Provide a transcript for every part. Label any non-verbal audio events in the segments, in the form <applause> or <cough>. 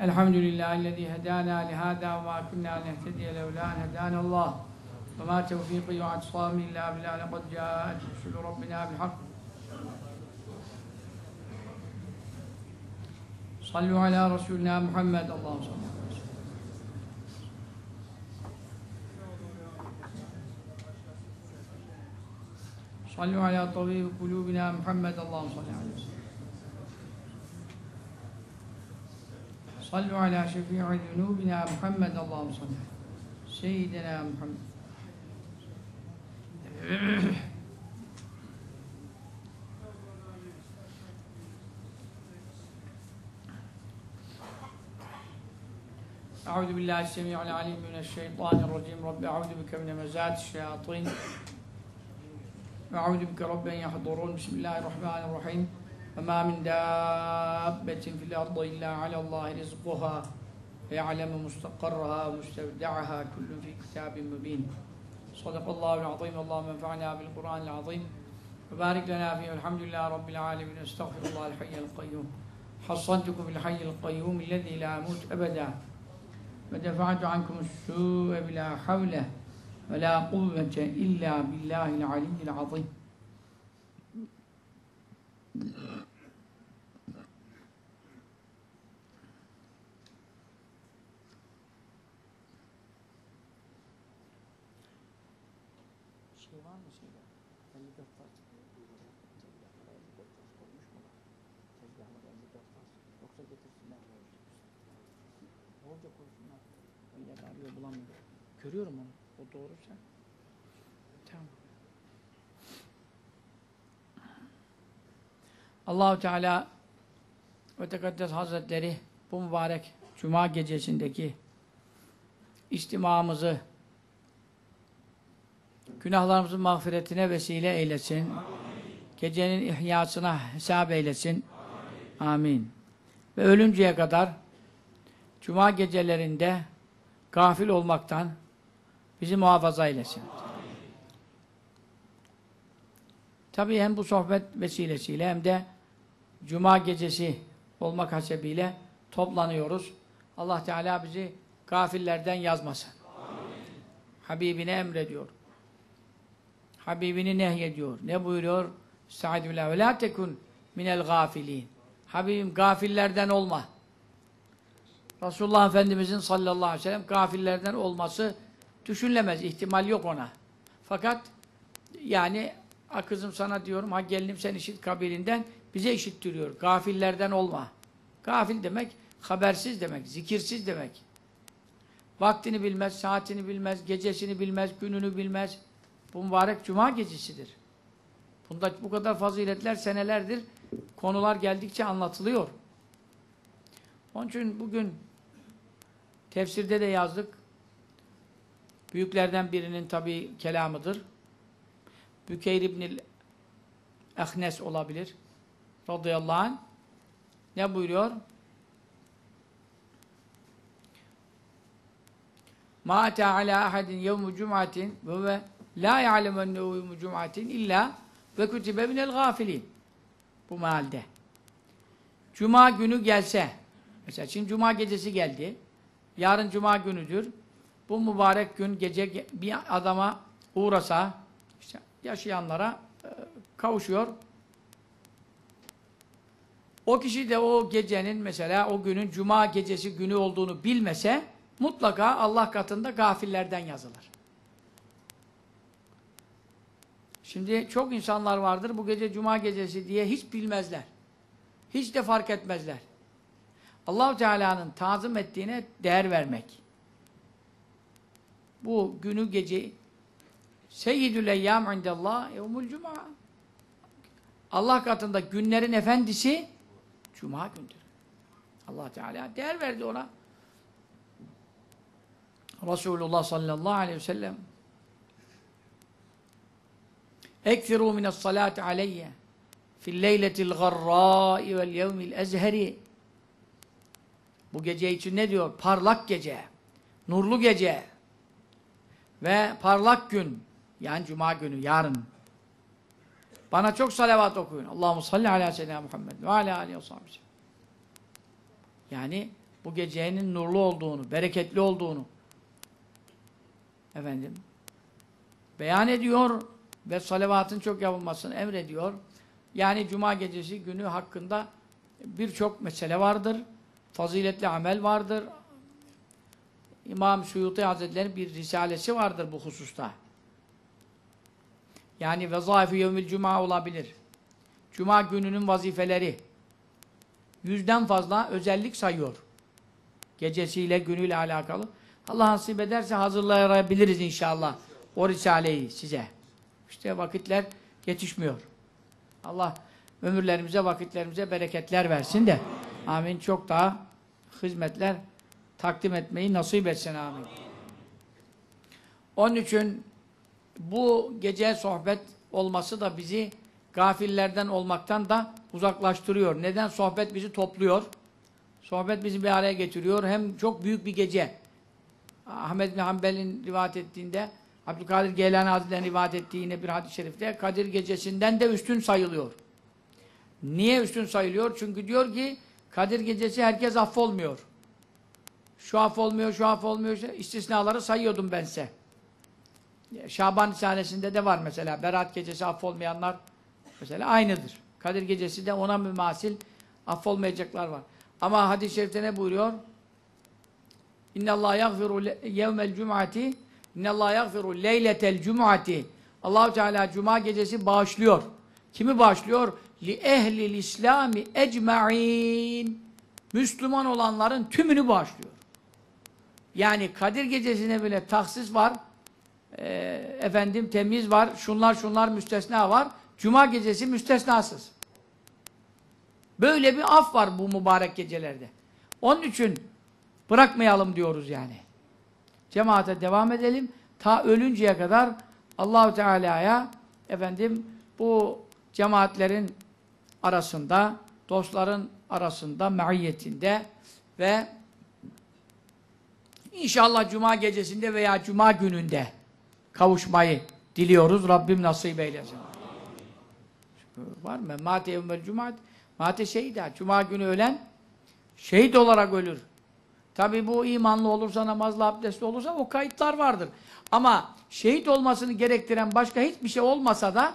Elhamdülillahi lezî hedâna lihâdâ ve mâ künnâ nehtediye levlân hedânallâh. Ve mâ tevfîkî ve atsâmi illâ billâh leqad câet resulü rabbinâ bilhak. Sallu alâ Resulina Muhammed Allah'u sallallahu صلوا على طبيب قلوبنا محمد اللهم صل عليه وسلم صلوا على شفيع ذنوبنا محمد اللهم صل سيدنا محمد. أعوذ بالله السميع العليم من الشيطان الرجيم. رب أعوذ بك من مزات الشياطين. وأعوذ بك رب أن يحضرون. بسم الله الرحمن الرحيم. وما من دابة في الأرض إلا على الله رزقها. ويعلم مستقرها ومستودعها. كل في كتاب مبين. صدق الله العظيم. اللهم انفعنا بالقرآن العظيم. وبارك لنا فيه. والحمد لله رب العالمين. أستغفر الله الحي القيوم. حصنتكم بالحي القيوم الذي لا يموت أبدا. ودفعت عنكم السوء بلا حول ولا قوة إلا بالله العلي العظيم. Şey var mı şeyde? 54 tas. Tezgahlara 54 tas koymuş mu? Tezgahlara 54 tas. Yoksa getirsinler. Orada koysunlar. Ben yer arıyor bulamıyorum. Görüyorum onu. O doğruysa. Tamam. Allahu Teala ve Tekaddes Hazretleri bu mübarek Cuma gecesindeki istimamızı günahlarımızın mağfiretine vesile eylesin. Gecenin ihyasına hesap eylesin. Amin. Ve ölünceye kadar Cuma gecelerinde gafil olmaktan bizi muhafaza eylesin. Tabii hem bu sohbet vesilesiyle hem de Cuma gecesi olmak hasebiyle toplanıyoruz. Allah Teala bizi gafillerden yazmasın. Habibine emrediyor. Habibini nehyediyor. Ne buyuruyor? Estaizu billah. Ve la tekun minel gafilin. Habibim gafillerden olma. Resulullah Efendimizin sallallahu aleyhi ve sellem gafillerden olması düşünülemez. ihtimal yok ona. Fakat yani ha kızım sana diyorum ha gelinim sen işit kabilinden bize işittiriyor. Gafillerden olma. Gafil demek habersiz demek, zikirsiz demek. Vaktini bilmez, saatini bilmez, gecesini bilmez, gününü bilmez. Bu mübarek cuma gecesidir. Bunda bu kadar faziletler senelerdir konular geldikçe anlatılıyor. Onun için bugün tefsirde de yazdık. Büyüklerden birinin tabi kelamıdır. Bükeyr İbnil Ehnes olabilir. Radıyallahu anh. Ne buyuruyor? Ma ata ala ahadin yevmu cum'atin ve ve la ya'lemu ennehu yevmu cum'atin illa ve kutibe minel gafilin. Bu mealde. Cuma günü gelse, mesela şimdi cuma gecesi geldi, yarın cuma günüdür, bu mübarek gün gece bir adama uğrasa, yaşayanlara e, kavuşuyor. O kişi de o gecenin mesela o günün cuma gecesi günü olduğunu bilmese, mutlaka Allah katında gafillerden yazılır. Şimdi çok insanlar vardır bu gece cuma gecesi diye hiç bilmezler. Hiç de fark etmezler. Allahu Teala'nın tazım ettiğine değer vermek. Bu günü gece Seyyidül eyyam indallah yevmul cuma. Allah katında günlerin efendisi cuma gündür. Allah Teala değer verdi ona. Resulullah sallallahu aleyhi ve sellem Ekfiru mine's salati aleyye fil leyletil garra'i vel yevmil ezheri Bu gece için ne diyor? Parlak gece, nurlu gece ve parlak gün yani cuma günü, yarın. Bana çok salavat okuyun. Allahu salli ala seyyidina Muhammed ve ala aleyhi ve Yani bu gecenin nurlu olduğunu, bereketli olduğunu efendim beyan ediyor ve salavatın çok yapılmasını emrediyor. Yani cuma gecesi günü hakkında birçok mesele vardır. Faziletli amel vardır. İmam Suyuti Hazretleri'nin bir risalesi vardır bu hususta. Yani vezaifi yevmil cuma olabilir. Cuma gününün vazifeleri. Yüzden fazla özellik sayıyor. Gecesiyle, günüyle alakalı. Allah nasip ederse hazırlayabiliriz inşallah o risaleyi size. İşte vakitler yetişmiyor. Allah ömürlerimize, vakitlerimize bereketler versin de. Amin. Çok daha hizmetler takdim etmeyi nasip etsin. Amin. Onun için bu gece sohbet olması da bizi gafillerden olmaktan da uzaklaştırıyor. Neden? Sohbet bizi topluyor. Sohbet bizi bir araya getiriyor. Hem çok büyük bir gece. Ahmet bin Hanbel'in rivayet ettiğinde Abdülkadir Geylani Hazretleri'nin rivayet ettiği yine bir hadis-i şerifte Kadir gecesinden de üstün sayılıyor. Niye üstün sayılıyor? Çünkü diyor ki Kadir gecesi herkes affolmuyor. Şu affolmuyor, şu affolmuyor. İstisnaları sayıyordum ben size. Şaban Risalesi'nde de var mesela. Berat gecesi affolmayanlar mesela aynıdır. Kadir gecesi de ona mümasil affolmayacaklar var. Ama hadis-i şerifte ne buyuruyor? İnne Allah yaghfiru yevmel cum'ati İnne Allah yaghfiru leyletel cum'ati Allahu Teala cuma gecesi bağışlıyor. Kimi bağışlıyor? Li ehlil İslami ecmaîn. Müslüman olanların tümünü bağışlıyor. Yani Kadir gecesine bile tahsis var. E, efendim temiz var. Şunlar şunlar müstesna var. Cuma gecesi müstesnasız. Böyle bir af var bu mübarek gecelerde. Onun için bırakmayalım diyoruz yani. Cemaate devam edelim. Ta ölünceye kadar Allahu Teala'ya efendim bu cemaatlerin arasında, dostların arasında, maiyetinde ve inşallah cuma gecesinde veya cuma gününde kavuşmayı diliyoruz. Rabbim nasip eylesin. Var mı? Mate yevmel cumat. Mate şehida. Cuma günü ölen şehit olarak ölür. Tabi bu imanlı olursa, namazlı, abdestli olursa o kayıtlar vardır. Ama şehit olmasını gerektiren başka hiçbir şey olmasa da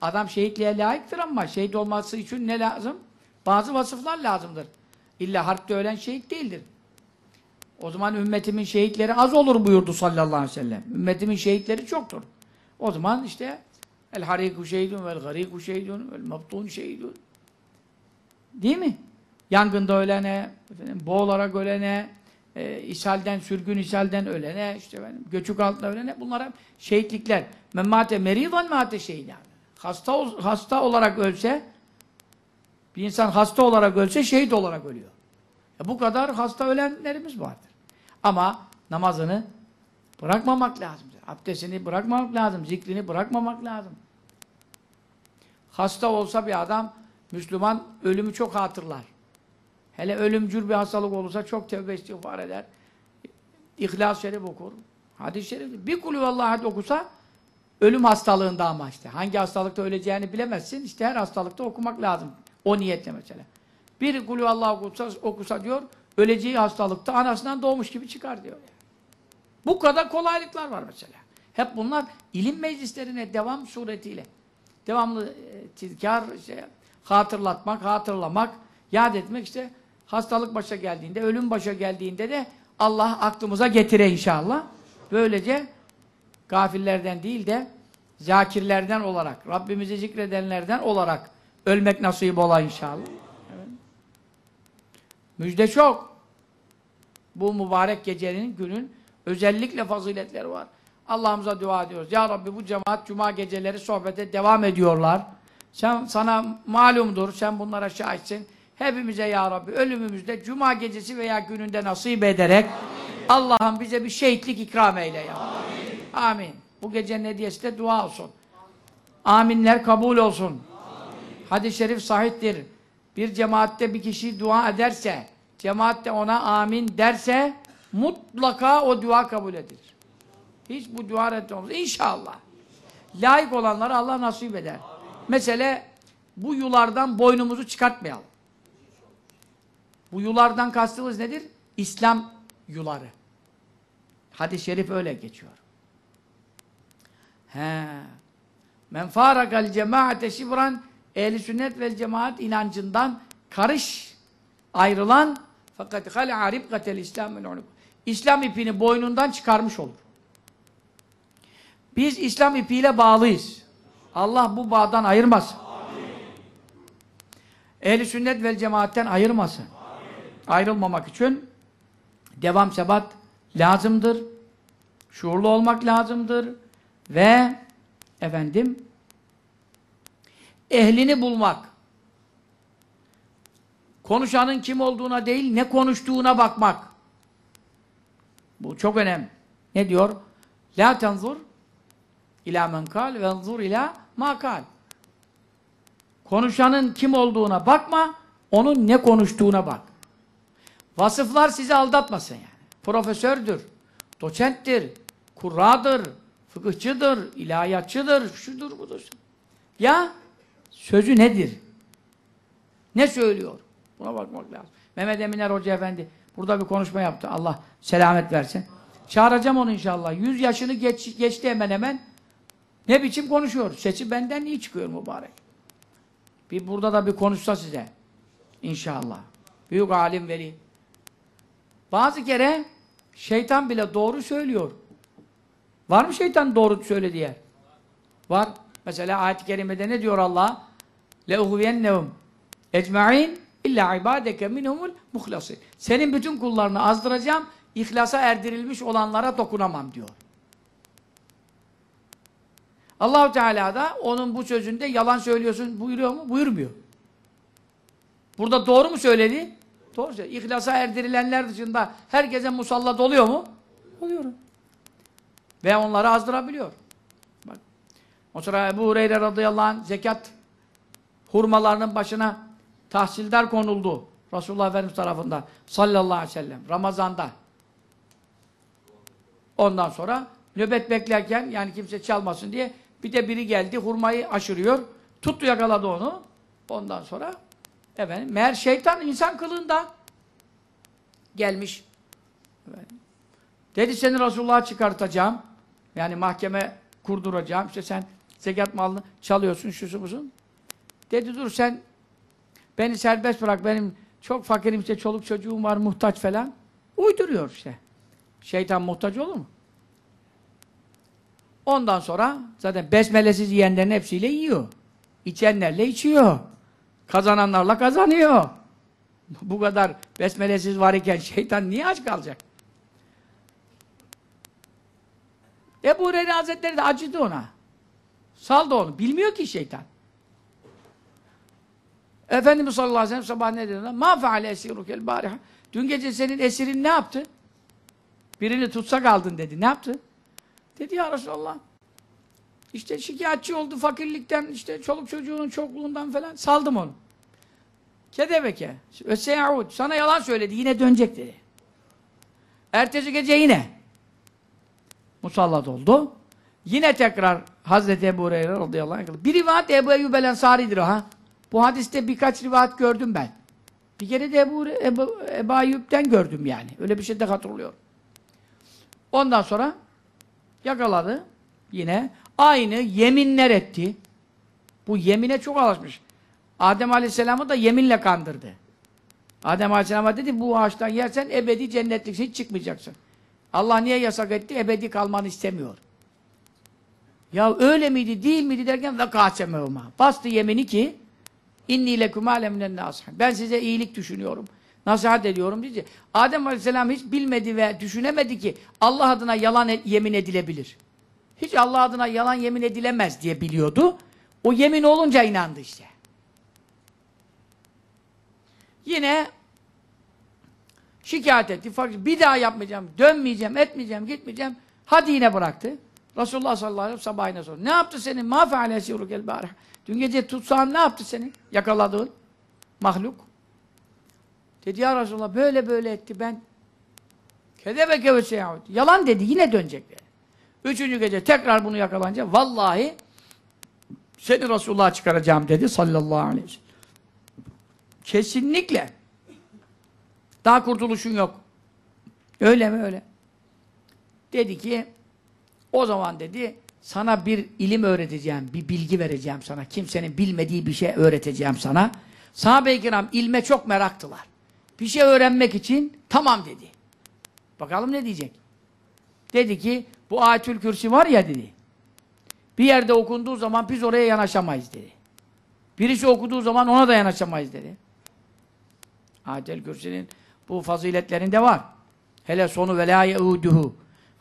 adam şehitliğe layıktır ama şehit olması için ne lazım? Bazı vasıflar lazımdır. İlla harpte ölen şehit değildir. O zaman ümmetimin şehitleri az olur buyurdu sallallahu aleyhi ve sellem. Ümmetimin şehitleri çoktur. O zaman işte el hariku şehidun vel gariku şehidun vel mabtun şehidun. Değil mi? Yangında ölene, efendim, boğularak ölene, e, ishalden, sürgün ishalden ölene, işte efendim, göçük altında ölene bunlar hep şehitlikler. Memmate meridan mate şehid yani. Hasta, hasta olarak ölse, bir insan hasta olarak ölse şehit olarak ölüyor. E, bu kadar hasta ölenlerimiz vardır. Ama namazını bırakmamak lazımdır. Abdestini bırakmamak lazım, zikrini bırakmamak lazım. Hasta olsa bir adam, Müslüman ölümü çok hatırlar. Hele ölümcül bir hastalık olursa çok tevbe istiğfar eder. İhlas-ı Şerif okur. Hadis-i Şerif. Bir kulü vallahi okusa ölüm hastalığında ama işte. Hangi hastalıkta öleceğini bilemezsin. İşte her hastalıkta okumak lazım. O niyetle mesela. Bir kulü Allah okusa, okusa diyor, öleceği hastalıkta anasından doğmuş gibi çıkar diyor. Bu kadar kolaylıklar var mesela. Hep bunlar ilim meclislerine devam suretiyle. Devamlı e, tizkar, şey, hatırlatmak, hatırlamak, yad etmek işte hastalık başa geldiğinde, ölüm başa geldiğinde de Allah aklımıza getire inşallah. Böylece gafillerden değil de zakirlerden olarak, Rabbimizi zikredenlerden olarak ölmek nasip ola inşallah. Müjde çok. Bu mübarek gecenin, günün özellikle faziletleri var. Allah'ımıza dua ediyoruz. Ya Rabbi bu cemaat cuma geceleri sohbete devam ediyorlar. Sen sana malumdur, sen bunlara şahitsin. Hepimize ya Rabbi ölümümüzde cuma gecesi veya gününde nasip ederek Allah'ım bize bir şehitlik ikram eyle ya. Amin. Amin. Bu gecenin hediyesi de dua olsun. Aminler kabul olsun. Hadis-i şerif sahiptir. Bir cemaatte bir kişi dua ederse, cemaat de ona amin derse mutlaka o dua kabul edilir. Hiç bu dua reddolmaz. İnşallah. Layık olanları Allah nasip eder. Amin. Mesele bu yulardan boynumuzu çıkartmayalım. Bu yulardan kastımız nedir? İslam yuları. Hadis-i şerif öyle geçiyor. He. Men farakal cemaate şibran ehli sünnet vel cemaat inancından karış ayrılan fakat hal'a ribkatel İslam'ın unuk. İslam ipini boynundan çıkarmış olur. Biz İslam ipiyle bağlıyız. Allah bu bağdan ayırmasın. Ehli sünnet vel cemaatten ayırmasın. Ayrılmamak için devam sebat lazımdır. Şuurlu olmak lazımdır. Ve efendim ehlini bulmak. Konuşanın kim olduğuna değil, ne konuştuğuna bakmak. Bu çok önemli. Ne diyor? La tenzur ila men kal ve enzur ila ma kal. Konuşanın kim olduğuna bakma, onun ne konuştuğuna bak. Vasıflar sizi aldatmasın yani. Profesördür, doçenttir, kurradır, fıkıhçıdır, ilahiyatçıdır, şudur budur. Ya sözü nedir? Ne söylüyor? Buna bakmak lazım. Mehmet Eminer Hoca Efendi burada bir konuşma yaptı. Allah selamet versin. Çağıracağım onu inşallah. Yüz yaşını geç, geçti hemen hemen. Ne biçim konuşuyor? Sesi benden iyi çıkıyor mübarek. Bir burada da bir konuşsa size. İnşallah. Büyük alim veli. Bazı kere şeytan bile doğru söylüyor. Var mı şeytan doğru söylediği yer? Var. Mesela ayet-i kerimede ne diyor Allah? لَاُغْوِيَنَّهُمْ اَجْمَعِينَ illa ibadeke minhumul muhlasin. Senin bütün kullarını azdıracağım, ihlasa erdirilmiş olanlara dokunamam diyor. Allahu Teala da onun bu sözünde yalan söylüyorsun buyuruyor mu? Buyurmuyor. Burada doğru mu söyledi? Doğru söyledi. İhlasa erdirilenler dışında herkese musallat oluyor mu? Oluyor. Ve onları azdırabiliyor. Bak. O sıra Ebu Hureyre radıyallahu anh zekat hurmalarının başına tahsildar konuldu. Resulullah Efendimiz tarafından sallallahu aleyhi ve sellem Ramazan'da. Ondan sonra nöbet beklerken yani kimse çalmasın diye bir de biri geldi hurmayı aşırıyor. Tuttu yakaladı onu. Ondan sonra efendim meğer şeytan insan kılığında gelmiş. Efendim. Dedi seni Resulullah'a çıkartacağım. Yani mahkeme kurduracağım. İşte sen zekat malını çalıyorsun, şusu musun? Dedi dur sen beni serbest bırak. Benim çok fakirim işte çoluk çocuğum var muhtaç falan. Uyduruyor işte. Şeytan muhtaç olur mu? Ondan sonra zaten besmelesiz yiyenlerin hepsiyle yiyor. İçenlerle içiyor. Kazananlarla kazanıyor. Bu kadar besmelesiz var iken şeytan niye aç kalacak? Ebu Hureyre Hazretleri de acıdı ona. Saldı onu. Bilmiyor ki şeytan. Efendimiz sallallahu aleyhi ve sellem sabah ne dedi? Ma feale esirukel bariha. Dün gece senin esirin ne yaptı? Birini tutsak aldın dedi. Ne yaptı? Dedi ya Resulallah. İşte şikayetçi oldu fakirlikten, işte çoluk çocuğunun çokluğundan falan. Saldım onu. Kedebeke. Ve seyaud. Sana yalan söyledi. Yine dönecek dedi. Ertesi gece yine. Musallat oldu. Yine tekrar Hazreti Ebu Hureyre radıyallahu anh. Bir rivayet Ebu Eyyub el Ensari'dir ha. Bu hadiste birkaç rivayet gördüm ben. Bir kere de Ebu, Ebu, Ebu Ayyub'den gördüm yani. Öyle bir şey de hatırlıyorum. Ondan sonra yakaladı. Yine aynı yeminler etti. Bu yemine çok alışmış. Adem Aleyhisselam'ı da yeminle kandırdı. Adem Aleyhisselam'a dedi bu ağaçtan yersen ebedi cennetliksin hiç çıkmayacaksın. Allah niye yasak etti? Ebedi kalmanı istemiyor. Ya öyle miydi değil miydi derken ve kaçemevma. Bastı yemini ki inni leküm aleminen nasihin. Ben size iyilik düşünüyorum. Nasihat ediyorum diye. Adem Aleyhisselam hiç bilmedi ve düşünemedi ki Allah adına yalan et, yemin edilebilir. Hiç Allah adına yalan yemin edilemez diye biliyordu. O yemin olunca inandı işte. Yine şikayet etti. Bir daha yapmayacağım, dönmeyeceğim, etmeyeceğim, gitmeyeceğim. Hadi yine bıraktı. Resulullah sallallahu aleyhi ve sellem sabahine sonra. Ne yaptı senin? Ma feale sirukel barih. Dün gece tutsağın ne yaptı senin? Yakaladığın mahluk. Dedi ya Resulullah böyle böyle etti ben. Kedebeke ve seyahut. Yalan dedi yine dönecek. Üçüncü gece tekrar bunu yakalanınca vallahi seni Resulullah'a çıkaracağım dedi sallallahu aleyhi ve sellem. Kesinlikle. Daha kurtuluşun yok. Öyle mi öyle? Dedi ki o zaman dedi sana bir ilim öğreteceğim, bir bilgi vereceğim sana. Kimsenin bilmediği bir şey öğreteceğim sana. Sahabe-i kiram ilme çok meraktılar. Bir şey öğrenmek için tamam dedi. Bakalım ne diyecek? Dedi ki bu ayetül kürsi var ya dedi. Bir yerde okunduğu zaman biz oraya yanaşamayız dedi. Birisi okuduğu zaman ona da yanaşamayız dedi. Ayetül kürsinin bu faziletlerinde var. Hele sonu ve la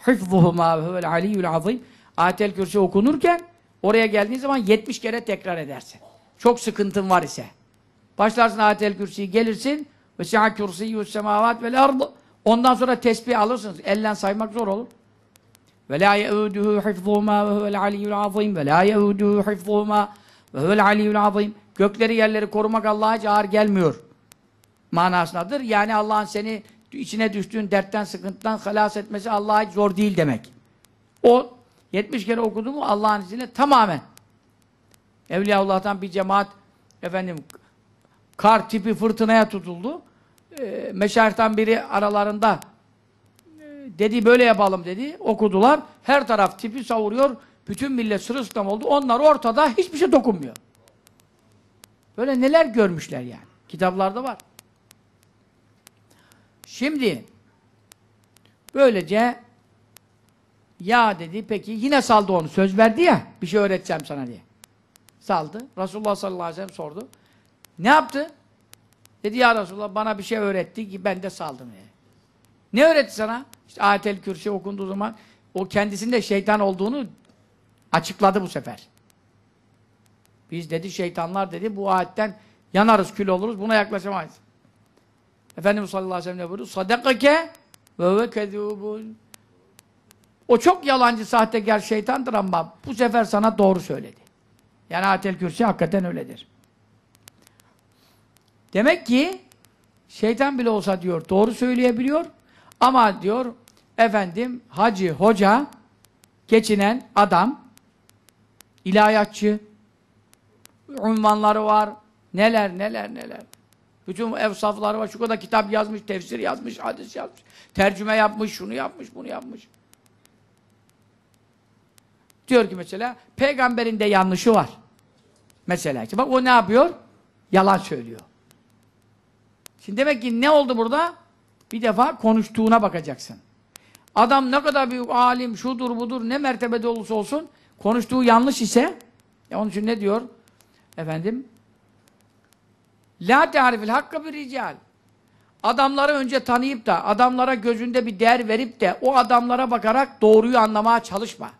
yeuduhu hifzuhuma ve huvel aliyyul azim. Ayetül kürsi okunurken oraya geldiğin zaman 70 kere tekrar edersin. Çok sıkıntın var ise. Başlarsın ayetül kürsiyi gelirsin ve si'a kürsiyyus semavat vel ardı. Ondan sonra tesbih alırsınız. Ellen saymak zor olur. Ve la yeuduhu hifzuhuma ve huvel aliyyul azim ve la yeuduhu hifzuhuma ve huvel aliyyul azim. Gökleri yerleri korumak Allah'a hiç gelmiyor. Manasındadır. Yani Allah'ın seni içine düştüğün dertten, sıkıntıdan halas etmesi Allah'a hiç zor değil demek. O 70 kere okudu mu Allah'ın izniyle tamamen. Evliyaullah'tan bir cemaat efendim kar tipi fırtınaya tutuldu. Ee, meşayihtan biri aralarında e, dedi böyle yapalım dedi. Okudular. Her taraf tipi savuruyor. Bütün millet sırılsıklam oldu. Onlar ortada hiçbir şey dokunmuyor. Böyle neler görmüşler yani. Kitaplarda var. Şimdi böylece ya dedi peki yine saldı onu. Söz verdi ya bir şey öğreteceğim sana diye. Saldı. Resulullah sallallahu aleyhi ve sellem sordu. Ne yaptı? Dedi ya Resulullah bana bir şey öğretti ki ben de saldım. Yani. Ne öğretti sana? İşte ayetel kürsi okunduğu zaman o kendisinde şeytan olduğunu açıkladı bu sefer. Biz dedi şeytanlar dedi bu ayetten yanarız kül oluruz buna yaklaşamayız. Efendimiz sallallahu aleyhi ve sellem ne buyurdu? Sadakake ve ve kezubun. O çok yalancı sahtekar şeytandır ama bu sefer sana doğru söyledi. Yani ayetel kürsi hakikaten öyledir. Demek ki şeytan bile olsa diyor doğru söyleyebiliyor ama diyor efendim hacı, hoca geçinen adam ilahiyatçı unvanları var neler neler neler bütün evsafları var şu kadar kitap yazmış tefsir yazmış hadis yazmış tercüme yapmış şunu yapmış bunu yapmış diyor ki mesela peygamberin de yanlışı var mesela işte bak o ne yapıyor yalan söylüyor Şimdi demek ki ne oldu burada? Bir defa konuştuğuna bakacaksın. Adam ne kadar büyük alim, şudur budur, ne mertebede olursa olsun, konuştuğu yanlış ise, ya onun için ne diyor? Efendim, La te'arifil hakka bir rical. Adamları önce tanıyıp da, adamlara gözünde bir değer verip de, o adamlara bakarak doğruyu anlamaya çalışma.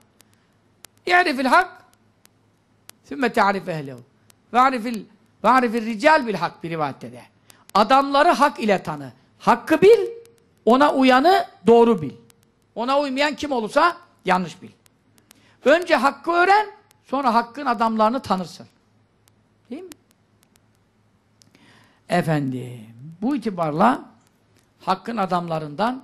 İ'rifil hak, sümme te'arif ehlehu. Ve'arifil, ve'arifil rical bil hak bir rivayette de. Adamları hak ile tanı. Hakkı bil, ona uyanı doğru bil. Ona uymayan kim olursa yanlış bil. Önce hakkı öğren, sonra hakkın adamlarını tanırsın. Değil mi? Efendim, bu itibarla hakkın adamlarından,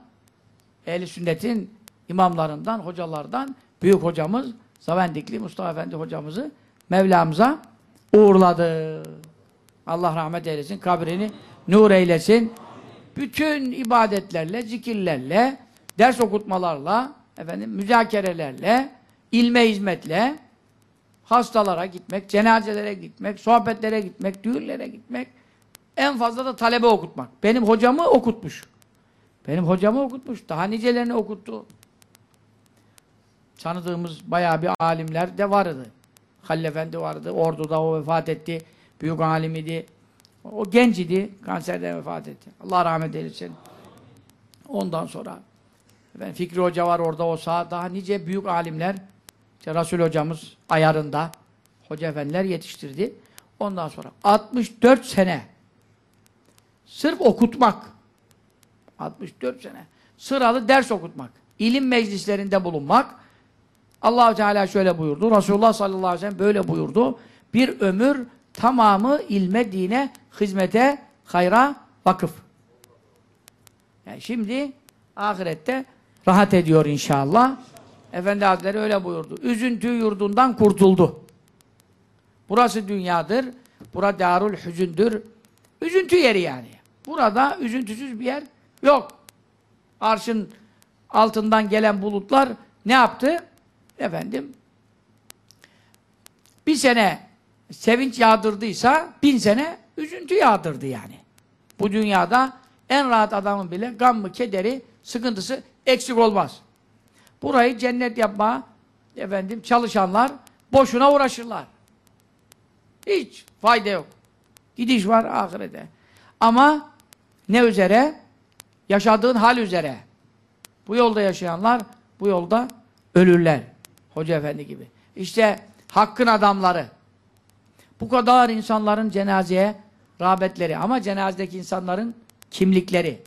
ehl sünnetin imamlarından, hocalardan büyük hocamız Zavendikli Mustafa Efendi hocamızı Mevlamıza uğurladı. Allah rahmet eylesin, kabrini nur eylesin. Bütün ibadetlerle, zikirlerle, ders okutmalarla, efendim müzakerelerle, ilme hizmetle hastalara gitmek, cenazelere gitmek, sohbetlere gitmek, düğünlere gitmek, en fazla da talebe okutmak. Benim hocamı okutmuş. Benim hocamı okutmuş. Daha nicelerini okuttu. Tanıdığımız bayağı bir alimler de vardı. Halil Efendi vardı. Ordu'da o vefat etti. Büyük alim idi. O genç idi. Kanserden vefat etti. Allah rahmet eylesin. Ondan sonra ben Fikri Hoca var orada olsa daha nice büyük alimler işte Resul hocamız ayarında hoca efendiler yetiştirdi. Ondan sonra 64 sene sırf okutmak 64 sene sıralı ders okutmak ilim meclislerinde bulunmak allah Teala şöyle buyurdu. Resulullah sallallahu aleyhi ve sellem böyle buyurdu. Bir ömür tamamı ilme, dine, hizmete, hayra, vakıf. Yani şimdi ahirette rahat ediyor inşallah. Efendi Hazretleri öyle buyurdu. Üzüntü yurdundan kurtuldu. Burası dünyadır. Bura darul hüzündür. Üzüntü yeri yani. Burada üzüntüsüz bir yer yok. Arşın altından gelen bulutlar ne yaptı? Efendim bir sene sevinç yağdırdıysa bin sene üzüntü yağdırdı yani. Bu dünyada en rahat adamın bile gammı, kederi, sıkıntısı eksik olmaz. Burayı cennet yapma efendim çalışanlar boşuna uğraşırlar. Hiç fayda yok. Gidiş var ahirete. Ama ne üzere? Yaşadığın hal üzere. Bu yolda yaşayanlar bu yolda ölürler. Hoca efendi gibi. İşte hakkın adamları. Bu kadar insanların cenazeye rağbetleri ama cenazedeki insanların kimlikleri.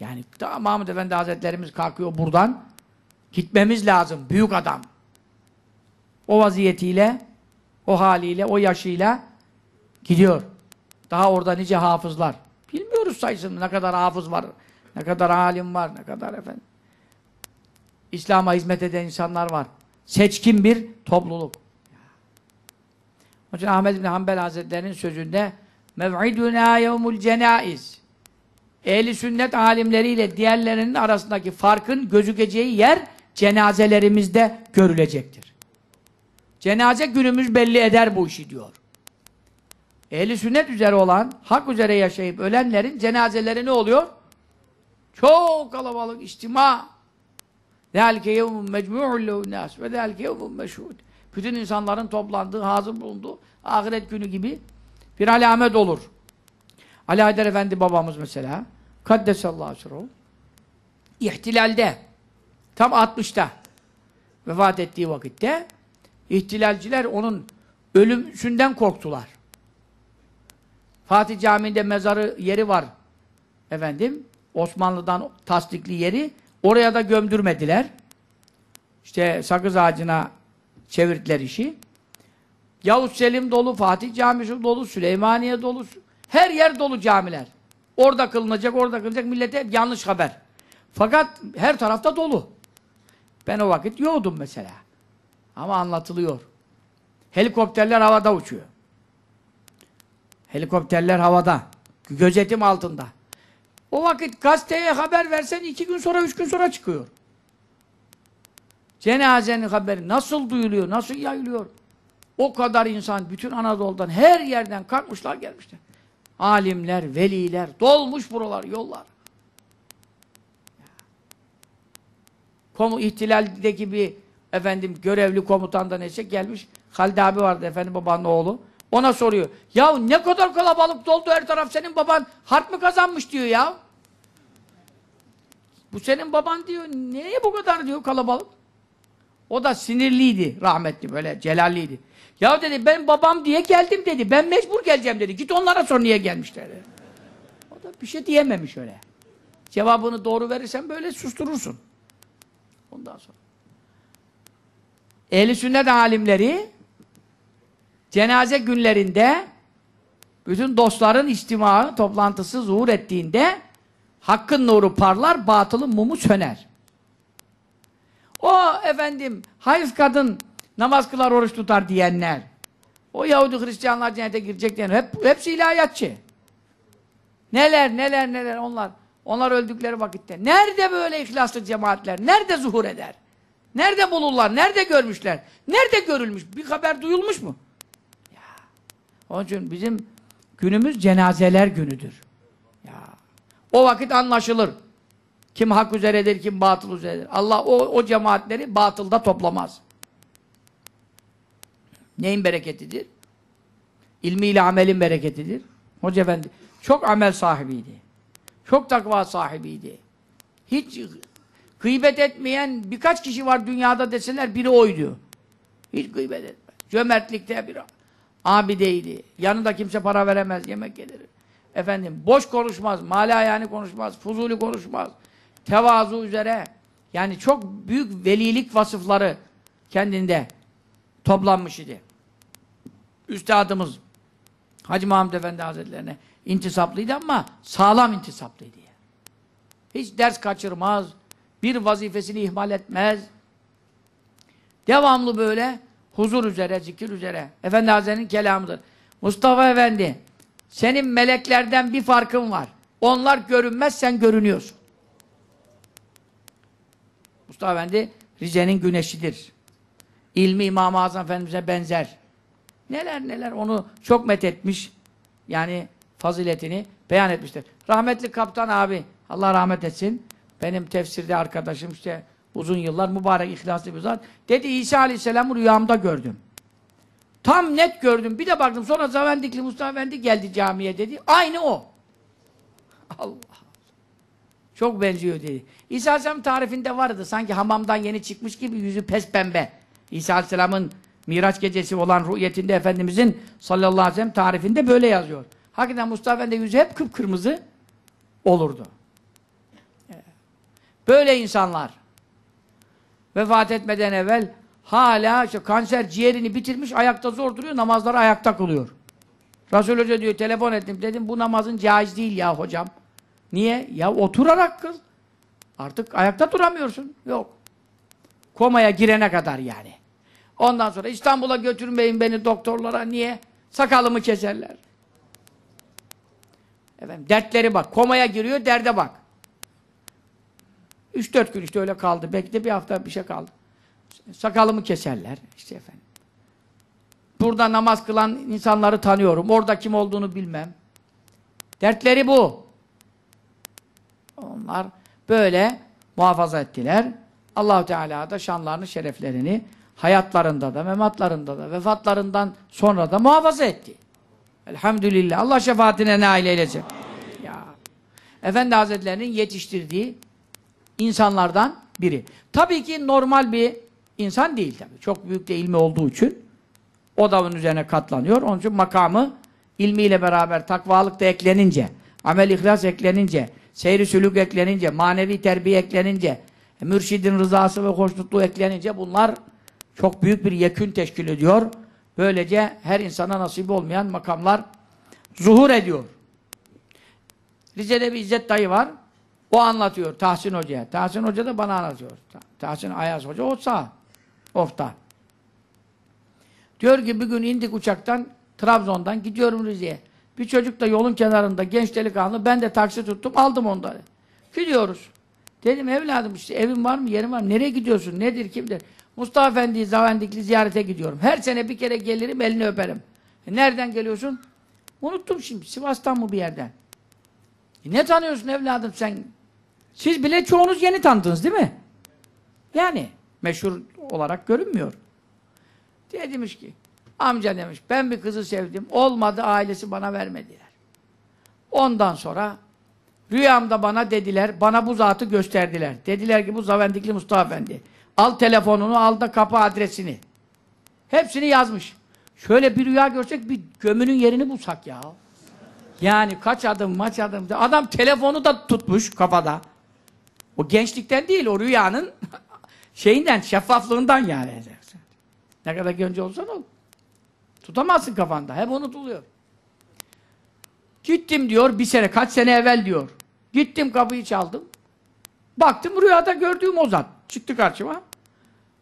Yani daha Mahmud Efendi Hazretlerimiz kalkıyor buradan. Gitmemiz lazım. Büyük adam. O vaziyetiyle, o haliyle, o yaşıyla gidiyor. Daha orada nice hafızlar. Bilmiyoruz sayısını ne kadar hafız var, ne kadar alim var, ne kadar efendim. İslam'a hizmet eden insanlar var. Seçkin bir topluluk. Onun için Ahmed bin Hanbel Hazretleri'nin sözünde mev'iduna yevmul cenaiz ehli sünnet alimleriyle diğerlerinin arasındaki farkın gözükeceği yer cenazelerimizde görülecektir. Cenaze günümüz belli eder bu işi diyor Ehli sünnet üzere olan, hak üzere yaşayıp ölenlerin cenazeleri ne oluyor? Çok kalabalık, istima. ذَٰلِكَ يَوْمٌ مَجْمُعُ لَهُ النَّاسِ وَذَٰلِكَ يَوْمٌ مَشْهُودٌ Bütün insanların toplandığı, hazır bulunduğu ahiret günü gibi bir alamet olur. Ali Haydar Efendi babamız mesela Kaddesallahu sirruhu ihtilalde tam 60'ta vefat ettiği vakitte ihtilalciler onun ölümsünden korktular. Fatih Camii'nde mezarı yeri var efendim. Osmanlı'dan tasdikli yeri. Oraya da gömdürmediler. İşte sakız ağacına çevirdiler işi. Yavuz Selim dolu, Fatih Camisi dolu, Süleymaniye dolu. Her yer dolu camiler. Orada kılınacak, orada kılınacak. Millete yanlış haber. Fakat her tarafta dolu. Ben o vakit yoğdum mesela. Ama anlatılıyor. Helikopterler havada uçuyor. Helikopterler havada. Gözetim altında. O vakit gazeteye haber versen iki gün sonra, üç gün sonra çıkıyor. Cenazenin haberi nasıl duyuluyor, nasıl yayılıyor? O kadar insan bütün Anadolu'dan, her yerden kalkmışlar gelmişler. Alimler, veliler, dolmuş buralar, yollar. Komu ihtilaldeki bir efendim görevli komutan da neyse gelmiş. Halide abi vardı efendim babanın oğlu. Ona soruyor. Ya ne kadar kalabalık doldu her taraf senin baban harp mı kazanmış diyor ya. Bu senin baban diyor. Neye bu kadar diyor kalabalık? O da sinirliydi rahmetli böyle celalliydi. Ya dedi ben babam diye geldim dedi. Ben mecbur geleceğim dedi. Git onlara sor niye gelmişler. O da bir şey diyememiş öyle. Cevabını doğru verirsen böyle susturursun. Ondan sonra. Ehli sünnet alimleri cenaze günlerinde bütün dostların istimağı, toplantısı zuhur ettiğinde hakkın nuru parlar, batılın mumu söner. O efendim hayız kadın namaz kılar, oruç tutar diyenler, o Yahudi Hristiyanlar cennete girecek diyenler, hep, hepsi ilahiyatçı. Neler, neler, neler onlar. Onlar öldükleri vakitte. Nerede böyle ihlaslı cemaatler? Nerede zuhur eder? Nerede bulurlar? Nerede görmüşler? Nerede görülmüş? Bir haber duyulmuş mu? Onun için bizim günümüz cenazeler günüdür. Ya. O vakit anlaşılır. Kim hak üzeredir, kim batıl üzeredir. Allah o, o cemaatleri batılda toplamaz. Neyin bereketidir? İlmiyle amelin bereketidir. Hoca efendi çok amel sahibiydi. Çok takva sahibiydi. Hiç gıybet etmeyen birkaç kişi var dünyada deseler biri oydu. Hiç gıybet etmez. Cömertlikte bir abideydi. Yanında kimse para veremez, yemek gelir. Efendim boş konuşmaz, mala yani konuşmaz, fuzuli konuşmaz. Tevazu üzere yani çok büyük velilik vasıfları kendinde toplanmış idi. Üstadımız Hacı Mahmud Efendi Hazretlerine intisaplıydı ama sağlam intisaplıydı. Hiç ders kaçırmaz, bir vazifesini ihmal etmez. Devamlı böyle huzur üzere, zikir üzere. Efendi Hazretleri'nin kelamıdır. Mustafa Efendi senin meleklerden bir farkın var. Onlar görünmez, sen görünüyorsun. Mustafa Efendi Rize'nin güneşidir. İlmi İmam-ı Azam Efendimiz'e benzer. Neler neler onu çok methetmiş. Yani faziletini beyan etmiştir. Rahmetli kaptan abi, Allah rahmet etsin. Benim tefsirde arkadaşım işte uzun yıllar mübarek ihlaslı bir zat. Dedi İsa Aleyhisselam'ı rüyamda gördüm. Tam net gördüm. Bir de baktım sonra Zavendikli Mustafa Efendi geldi camiye dedi. Aynı o. <laughs> Allah. Çok benziyor dedi. İsa Aleyhisselam tarifinde vardı. Sanki hamamdan yeni çıkmış gibi yüzü pes pembe. İsa Aleyhisselam'ın Miraç gecesi olan rüyetinde Efendimizin sallallahu aleyhi ve sellem tarifinde böyle yazıyor. Hakikaten Mustafa Efendi yüzü hep kıpkırmızı olurdu. Böyle insanlar vefat etmeden evvel hala işte kanser ciğerini bitirmiş ayakta zor duruyor namazları ayakta kılıyor. Resul Hoca diyor telefon ettim dedim bu namazın caiz değil ya hocam. Niye? Ya oturarak kıl. Artık ayakta duramıyorsun. Yok. Komaya girene kadar yani. Ondan sonra İstanbul'a götürmeyin beni doktorlara. Niye? Sakalımı keserler. Efendim, dertleri bak. Komaya giriyor, derde bak. Üç dört gün işte öyle kaldı. Belki de bir hafta bir şey kaldı. Sakalımı keserler. işte efendim. Burada namaz kılan insanları tanıyorum. Orada kim olduğunu bilmem. Dertleri bu. Onlar böyle muhafaza ettiler. Allahu Teala da şanlarını, şereflerini hayatlarında da, mematlarında da, vefatlarından sonra da muhafaza etti. Elhamdülillah. Allah şefaatine nail eylesin. Ya. Efendi Hazretlerinin yetiştirdiği insanlardan biri. Tabii ki normal bir insan değil tabii. Çok büyük de ilmi olduğu için o da onun üzerine katlanıyor. Onun için makamı ilmiyle beraber takvalık da eklenince, amel ihlas eklenince, seyri sülük eklenince, manevi terbiye eklenince, mürşidin rızası ve hoşnutluğu eklenince bunlar çok büyük bir yekün teşkil ediyor. Böylece her insana nasip olmayan makamlar zuhur ediyor. Rize'de bir İzzet dayı var. O anlatıyor Tahsin Hoca'ya. Tahsin Hoca da bana anlatıyor. Tahsin Ayaz Hoca o sağ. Ofta. Diyor ki bir gün indik uçaktan Trabzon'dan gidiyorum Rize'ye. Bir çocuk da yolun kenarında genç delikanlı. Ben de taksi tuttum aldım onları. Gidiyoruz. Dedim evladım işte evin var mı yerin var mı? Nereye gidiyorsun? Nedir kimdir? Mustafa Efendi'yi Zavendikli ziyarete gidiyorum. Her sene bir kere gelirim elini öperim. E nereden geliyorsun? Unuttum şimdi. Sivas'tan mı bir yerden? E ne tanıyorsun evladım sen? Siz bile çoğunuz yeni tanıdınız değil mi? Yani meşhur olarak görünmüyor. Diye demiş ki amca demiş ben bir kızı sevdim. Olmadı ailesi bana vermediler. Ondan sonra rüyamda bana dediler bana bu zatı gösterdiler. Dediler ki bu Zavendikli Mustafa Efendi. Al telefonunu, al da kapı adresini. Hepsini yazmış. Şöyle bir rüya görsek bir gömünün yerini bulsak ya. Yani kaç adım maç adım. Adam telefonu da tutmuş kafada. O gençlikten değil, o rüyanın <laughs> şeyinden, şeffaflığından yani. Ne kadar genç olsan ol. Tutamazsın kafanda. Hep unutuluyor. Gittim diyor bir sene, kaç sene evvel diyor. Gittim kapıyı çaldım. Baktım rüyada gördüğüm o zat. Çıktı karşıma.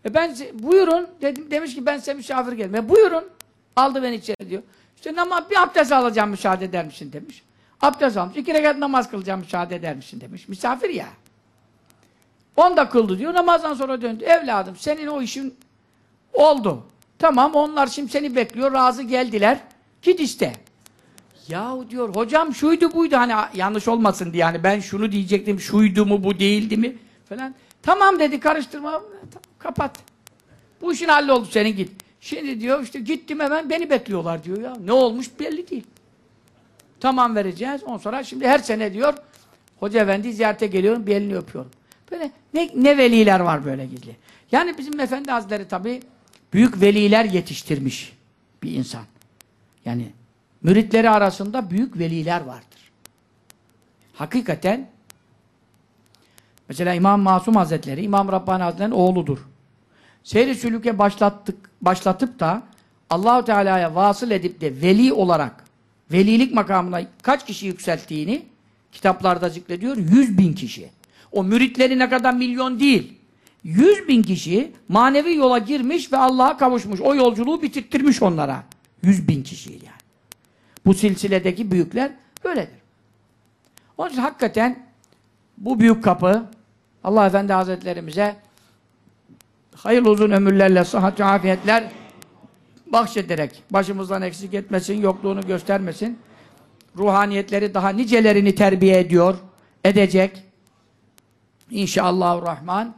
E ben buyurun dedim demiş ki ben size misafir geldim. E buyurun. Aldı beni içeri diyor. İşte namaz bir abdest alacağım müsaade eder misin demiş. Abdest almış. İki rekat namaz kılacağım müsaade eder misin demiş. Misafir ya. On da kıldı diyor. Namazdan sonra döndü. Evladım senin o işin oldu. Tamam onlar şimdi seni bekliyor. Razı geldiler. Git iste. Yahu diyor hocam şuydu buydu hani yanlış olmasın diye yani ben şunu diyecektim şuydu mu bu değildi mi falan. Tamam dedi karıştırma kapat. Bu işin halloldu senin git. Şimdi diyor işte gittim hemen beni bekliyorlar diyor ya. Ne olmuş belli değil. Tamam vereceğiz. Ondan sonra şimdi her sene diyor Hoca Efendi ziyarete geliyorum bir elini öpüyorum. Böyle ne, ne veliler var böyle gizli. Yani bizim Efendi Hazretleri tabi büyük veliler yetiştirmiş bir insan. Yani müritleri arasında büyük veliler vardır. Hakikaten mesela İmam Masum Hazretleri, İmam Rabbani Hazretleri'nin oğludur. Seyri sülüke başlattık, başlatıp da Allahu Teala'ya vasıl edip de veli olarak velilik makamına kaç kişi yükselttiğini kitaplarda zikrediyor. Yüz bin kişi. O müritleri ne kadar milyon değil. Yüz bin kişi manevi yola girmiş ve Allah'a kavuşmuş. O yolculuğu bitirttirmiş onlara. Yüz bin kişi yani. Bu silsiledeki büyükler böyledir. Onun için hakikaten bu büyük kapı Allah Efendi Hazretlerimize hayırlı uzun ömürlerle, sıhhat afiyetler bahşederek başımızdan eksik etmesin, yokluğunu göstermesin. Ruhaniyetleri daha nicelerini terbiye ediyor, edecek. İnşallahurrahman.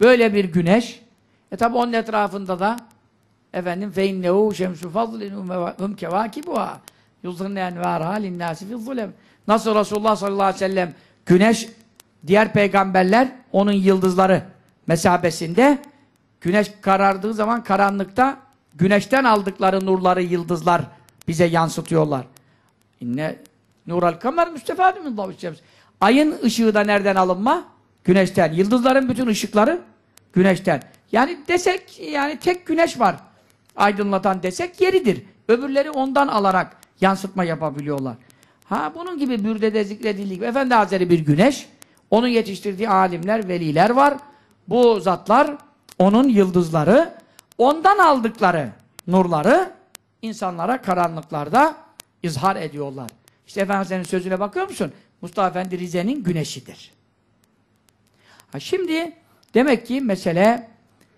Böyle bir güneş. E tabi onun etrafında da efendim feinnehu şemsu fadlin hum kevakibuha yuzhırne envârâ linnâsi fizzulem. Nasıl Resulullah sallallahu aleyhi ve sellem güneş diğer peygamberler onun yıldızları mesabesinde güneş karardığı zaman karanlıkta güneşten aldıkları nurları yıldızlar bize yansıtıyorlar. İnne nural kamer müstefâdü min. Ayın ışığı da nereden alınma? Güneşten. Yıldızların bütün ışıkları güneşten. Yani desek yani tek güneş var aydınlatan desek yeridir. Öbürleri ondan alarak yansıtma yapabiliyorlar. Ha bunun gibi bürdede zikredildiği gibi Efendi Hazretleri bir güneş, onun yetiştirdiği alimler, veliler var. Bu zatlar onun yıldızları, ondan aldıkları nurları insanlara karanlıklarda izhar ediyorlar. İşte Efendimiz'in sözüne bakıyor musun? Mustafa Efendi Rize'nin güneşidir. Ha şimdi demek ki mesele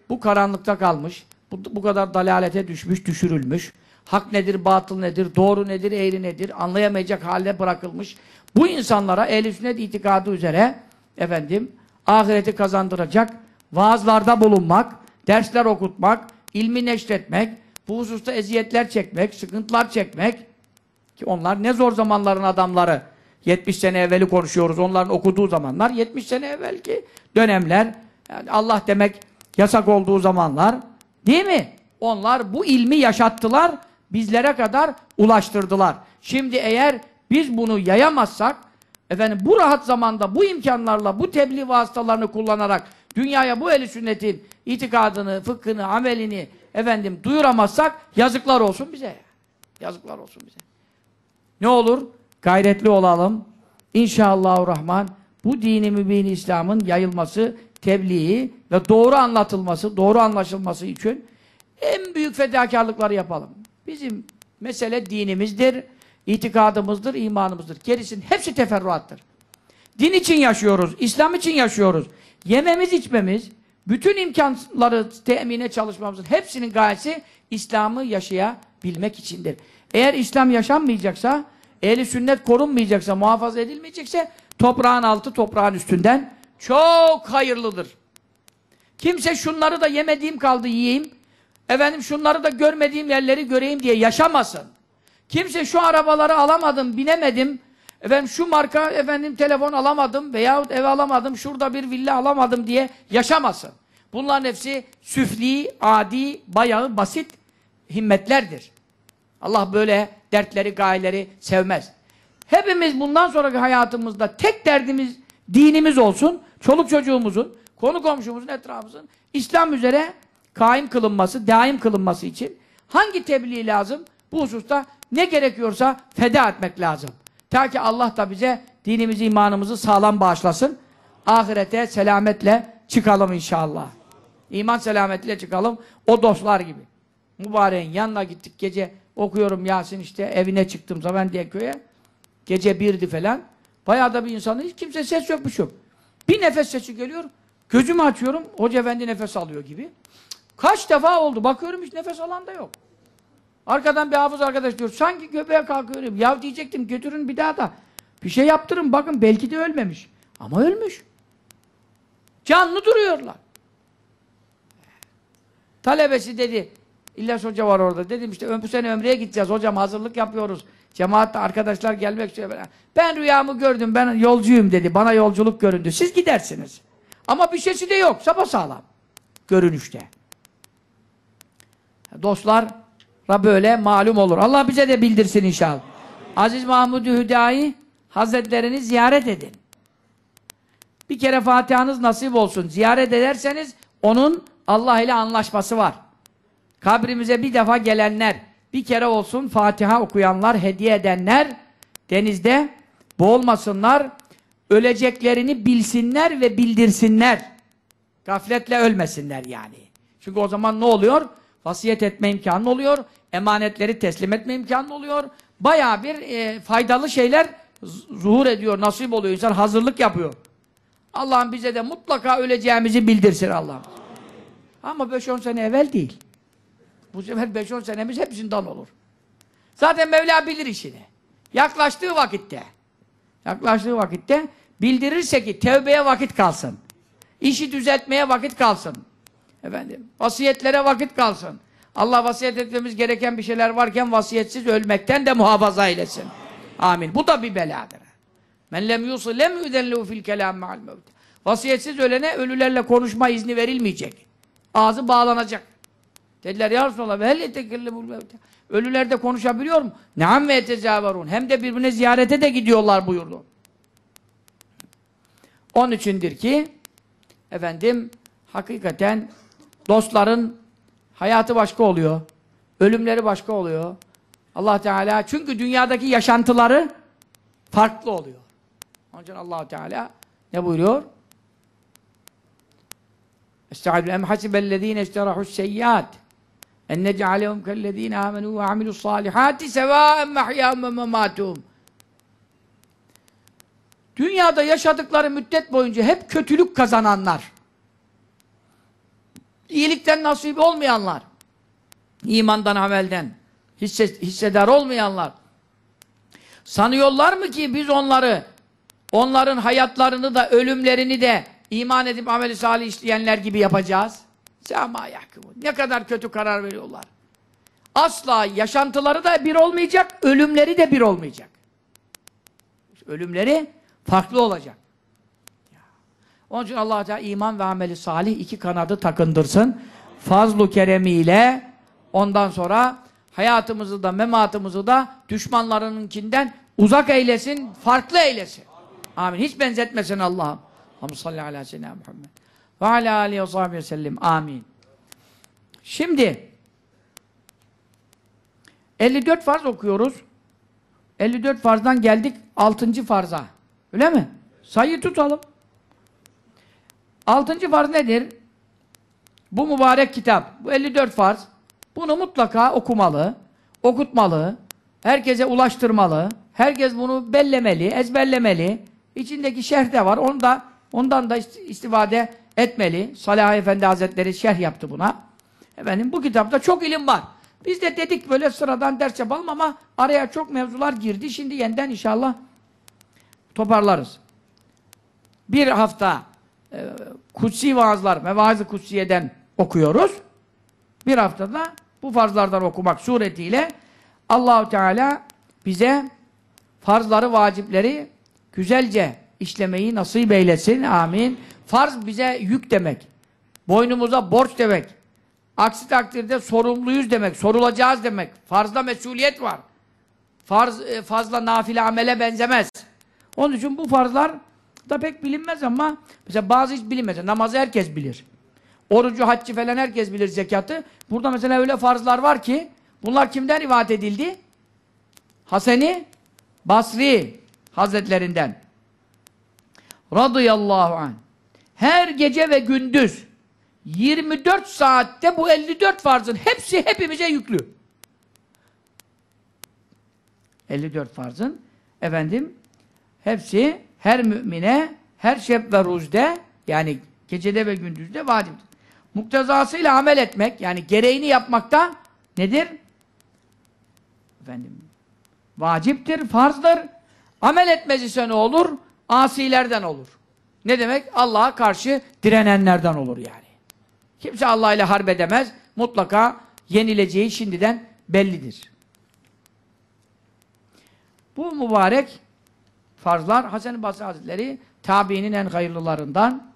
bu karanlıkta kalmış, bu, bu kadar dalalete düşmüş, düşürülmüş. Hak nedir, batıl nedir, doğru nedir, eğri nedir anlayamayacak hale bırakılmış. Bu insanlara ehl sünnet itikadı üzere efendim ahireti kazandıracak vaazlarda bulunmak, dersler okutmak, ilmi neşretmek, bu hususta eziyetler çekmek, sıkıntılar çekmek ki onlar ne zor zamanların adamları. 70 sene evveli konuşuyoruz. Onların okuduğu zamanlar 70 sene evvelki dönemler. Yani Allah demek yasak olduğu zamanlar. Değil mi? Onlar bu ilmi yaşattılar. Bizlere kadar ulaştırdılar. Şimdi eğer biz bunu yayamazsak efendim bu rahat zamanda bu imkanlarla bu tebliğ vasıtalarını kullanarak dünyaya bu eli sünnetin itikadını, fıkhını, amelini efendim duyuramazsak yazıklar olsun bize. Yazıklar olsun bize. Ne olur? Gayretli olalım. İnşallahurrahman bu dini mübin İslam'ın yayılması, tebliği ve doğru anlatılması, doğru anlaşılması için en büyük fedakarlıkları yapalım. Bizim mesele dinimizdir, itikadımızdır, imanımızdır. Gerisinin hepsi teferruattır. Din için yaşıyoruz, İslam için yaşıyoruz. Yememiz, içmemiz, bütün imkanları temine çalışmamızın hepsinin gayesi İslam'ı yaşayabilmek içindir. Eğer İslam yaşanmayacaksa, ehli sünnet korunmayacaksa, muhafaza edilmeyecekse toprağın altı toprağın üstünden çok hayırlıdır. Kimse şunları da yemediğim kaldı yiyeyim, efendim şunları da görmediğim yerleri göreyim diye yaşamasın. Kimse şu arabaları alamadım, binemedim, efendim şu marka efendim telefon alamadım veyahut ev alamadım, şurada bir villa alamadım diye yaşamasın. Bunların hepsi süfli, adi, bayağı basit himmetlerdir. Allah böyle dertleri, gayeleri sevmez. Hepimiz bundan sonraki hayatımızda tek derdimiz dinimiz olsun, çoluk çocuğumuzun, konu komşumuzun, etrafımızın İslam üzere kaim kılınması, daim kılınması için hangi tebliğ lazım? Bu hususta ne gerekiyorsa feda etmek lazım. Ta ki Allah da bize dinimizi, imanımızı sağlam bağışlasın. Ahirete selametle çıkalım inşallah. İman selametiyle çıkalım. O dostlar gibi. Mübareğin yanına gittik gece okuyorum Yasin işte evine çıktım zaman diye köye. Gece birdi falan. Bayağı da bir insanın hiç kimse ses yok bir şey yok. Bir nefes sesi geliyor. Gözümü açıyorum. Hoca efendi nefes alıyor gibi. Kaç defa oldu. Bakıyorum hiç nefes alan da yok. Arkadan bir hafız arkadaş diyor. Sanki göbeğe kalkıyorum. Ya diyecektim götürün bir daha da. Bir şey yaptırın bakın belki de ölmemiş. Ama ölmüş. Canlı duruyorlar. Talebesi dedi. İlyas Hoca var orada. Dedim işte bu sene ömreye gideceğiz. Hocam hazırlık yapıyoruz. Cemaatle arkadaşlar gelmek istiyor. Ben rüyamı gördüm. Ben yolcuyum dedi. Bana yolculuk göründü. Siz gidersiniz. Ama bir şeysi de yok. Sapasağlam. Görünüşte. Dostlar böyle malum olur. Allah bize de bildirsin inşallah. Aziz Mahmud Hüdayi Hazretlerini ziyaret edin. Bir kere Fatiha'nız nasip olsun. Ziyaret ederseniz onun Allah ile anlaşması var. Kabrimize bir defa gelenler, bir kere olsun Fatiha okuyanlar, hediye edenler denizde boğulmasınlar, öleceklerini bilsinler ve bildirsinler. Gafletle ölmesinler yani. Çünkü o zaman ne oluyor? Vasiyet etme imkanı oluyor, emanetleri teslim etme imkanı oluyor, bayağı bir e, faydalı şeyler zuhur ediyor, nasip oluyor. İnsan hazırlık yapıyor. Allah'ım bize de mutlaka öleceğimizi bildirsin Allah'ım. Ama 5-10 sene evvel değil. Bu sefer 5-10 senemiz hep zindan olur. Zaten Mevla bilir işini. Yaklaştığı vakitte, yaklaştığı vakitte bildirirse ki tevbeye vakit kalsın. İşi düzeltmeye vakit kalsın. Efendim, vasiyetlere vakit kalsın. Allah vasiyet etmemiz gereken bir şeyler varken vasiyetsiz ölmekten de muhafaza eylesin. Amin. Bu da bir beladır. Men lem yusil lem yüdellehu fil kelam ma'al mevt. Vasiyetsiz ölene ölülerle konuşma izni verilmeyecek. Ağzı bağlanacak. Dediler ya Resulallah ve hel yetekellemul mevte. Ölüler de konuşabiliyor mu? Neam ve yetezaverun. Hem de birbirine ziyarete de gidiyorlar buyurdu. Onun içindir ki efendim hakikaten dostların hayatı başka oluyor. Ölümleri başka oluyor. Allah Teala çünkü dünyadaki yaşantıları farklı oluyor. Onun için Allah Teala ne buyuruyor? Estaizu em hasibellezine işterahus seyyiat en nec'alehum kellezine amenu ve amilus salihati sevaen mahyâhum ve memâtuhum. Dünyada yaşadıkları müddet boyunca hep kötülük kazananlar, iyilikten nasip olmayanlar, imandan, amelden hisse, hissedar olmayanlar, sanıyorlar mı ki biz onları, onların hayatlarını da, ölümlerini de iman edip ameli salih işleyenler gibi yapacağız? Sema yahkumun. Ne kadar kötü karar veriyorlar. Asla yaşantıları da bir olmayacak, ölümleri de bir olmayacak. Ölümleri farklı olacak. Onun için allah Teala iman ve ameli salih iki kanadı takındırsın. Fazlu keremiyle ondan sonra hayatımızı da mematımızı da düşmanlarınınkinden uzak eylesin, farklı eylesin. Amin. Hiç benzetmesin Allah'ım. Allah'ım salli ala seyyidina Muhammed. Ve ala aleyhi ve sellem. Amin. Şimdi 54 farz okuyoruz. 54 farzdan geldik 6. farza. Öyle mi? Sayı tutalım. 6. farz nedir? Bu mübarek kitap. Bu 54 farz. Bunu mutlaka okumalı, okutmalı, herkese ulaştırmalı, herkes bunu bellemeli, ezberlemeli. İçindeki şerh de var. Onu da, ondan da istifade etmeli. Salah Efendi Hazretleri şerh yaptı buna. Efendim bu kitapta çok ilim var. Biz de dedik böyle sıradan ders yapalım ama araya çok mevzular girdi. Şimdi yeniden inşallah toparlarız. Bir hafta e, kutsi vaazlar, mevaz-ı kutsiyeden okuyoruz. Bir haftada bu farzlardan okumak suretiyle Allahu Teala bize farzları, vacipleri güzelce işlemeyi nasip eylesin. Amin. Farz bize yük demek. Boynumuza borç demek. Aksi takdirde sorumluyuz demek, sorulacağız demek. Farzda mesuliyet var. Farz e, fazla nafile amele benzemez. Onun için bu farzlar da pek bilinmez ama mesela bazı hiç bilinmez. Namazı herkes bilir. Orucu, haccı falan herkes bilir zekatı. Burada mesela öyle farzlar var ki bunlar kimden rivayet edildi? Haseni Basri Hazretlerinden. Radıyallahu anh. Her gece ve gündüz 24 saatte bu 54 farzın hepsi hepimize yüklü. 54 farzın efendim hepsi her mümine her şeb ve ruzde yani gecede ve gündüzde vaciptir. Muktezasıyla amel etmek yani gereğini yapmakta nedir? Efendim vaciptir, farzdır. Amel etmez ise ne olur? Asilerden olur. Ne demek? Allah'a karşı direnenlerden olur yani. Kimse Allah ile harp edemez. Mutlaka yenileceği şimdiden bellidir. Bu mübarek farzlar Hasan-ı Basri Hazretleri tabiinin en hayırlılarından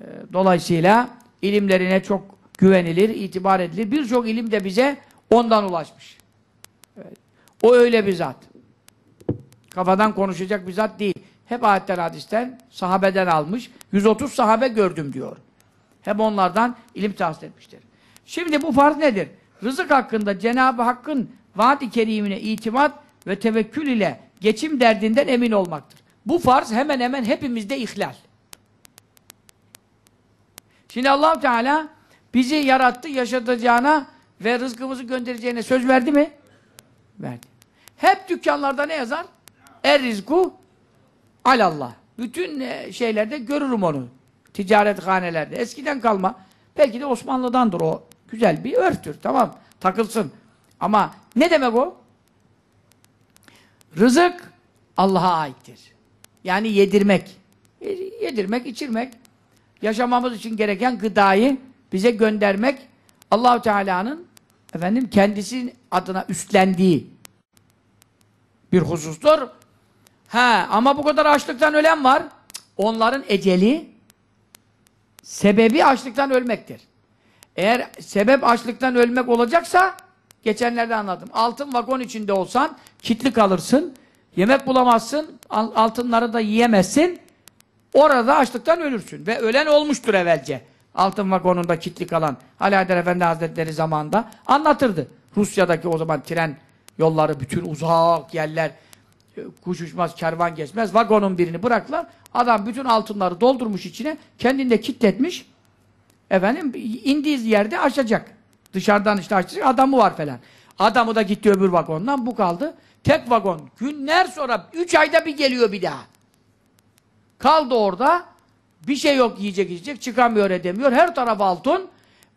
e, dolayısıyla ilimlerine çok güvenilir, itibar edilir. Birçok ilim de bize ondan ulaşmış. Evet. O öyle bir zat. Kafadan konuşacak bir zat değil. Hep ayetten, hadisten, sahabeden almış. 130 sahabe gördüm diyor. Hep onlardan ilim tahsil etmiştir. Şimdi bu farz nedir? Rızık hakkında Cenab-ı Hakk'ın vaad-i kerimine itimat ve tevekkül ile geçim derdinden emin olmaktır. Bu farz hemen hemen hepimizde ihlal. Şimdi allah Teala bizi yarattı, yaşatacağına ve rızkımızı göndereceğine söz verdi mi? Verdi. Hep dükkanlarda ne yazar? Er rizku alallah. Bütün e, şeylerde görürüm onu. Ticarethanelerde. Eskiden kalma. Belki de Osmanlı'dandır o. Güzel bir örftür. Tamam. Takılsın. Ama ne demek o? Rızık Allah'a aittir. Yani yedirmek. E, Yedirmek, içirmek. Yaşamamız için gereken gıdayı bize göndermek Allahu Teala'nın efendim kendisi adına üstlendiği bir husustur. Ha ama bu kadar açlıktan ölen var. Onların eceli sebebi açlıktan ölmektir. Eğer sebep açlıktan ölmek olacaksa geçenlerde anladım. Altın vagon içinde olsan kitli kalırsın. Yemek bulamazsın. al- Altınları da yiyemezsin. Orada açlıktan ölürsün. Ve ölen olmuştur evvelce. Altın vagonunda kitli kalan Alaeddin Efendi Hazretleri zamanında anlatırdı. Rusya'daki o zaman tren yolları bütün uzak yerler kuş uçmaz, kervan geçmez. Vagonun birini bıraktılar. Adam bütün altınları doldurmuş içine. Kendini de kilitletmiş. Efendim indiği yerde açacak. Dışarıdan işte açacak. Adamı var falan. Adamı da gitti öbür vagondan. Bu kaldı. Tek vagon. Günler sonra üç ayda bir geliyor bir daha. Kaldı orada. Bir şey yok yiyecek yiyecek. Çıkamıyor edemiyor. Her taraf altın.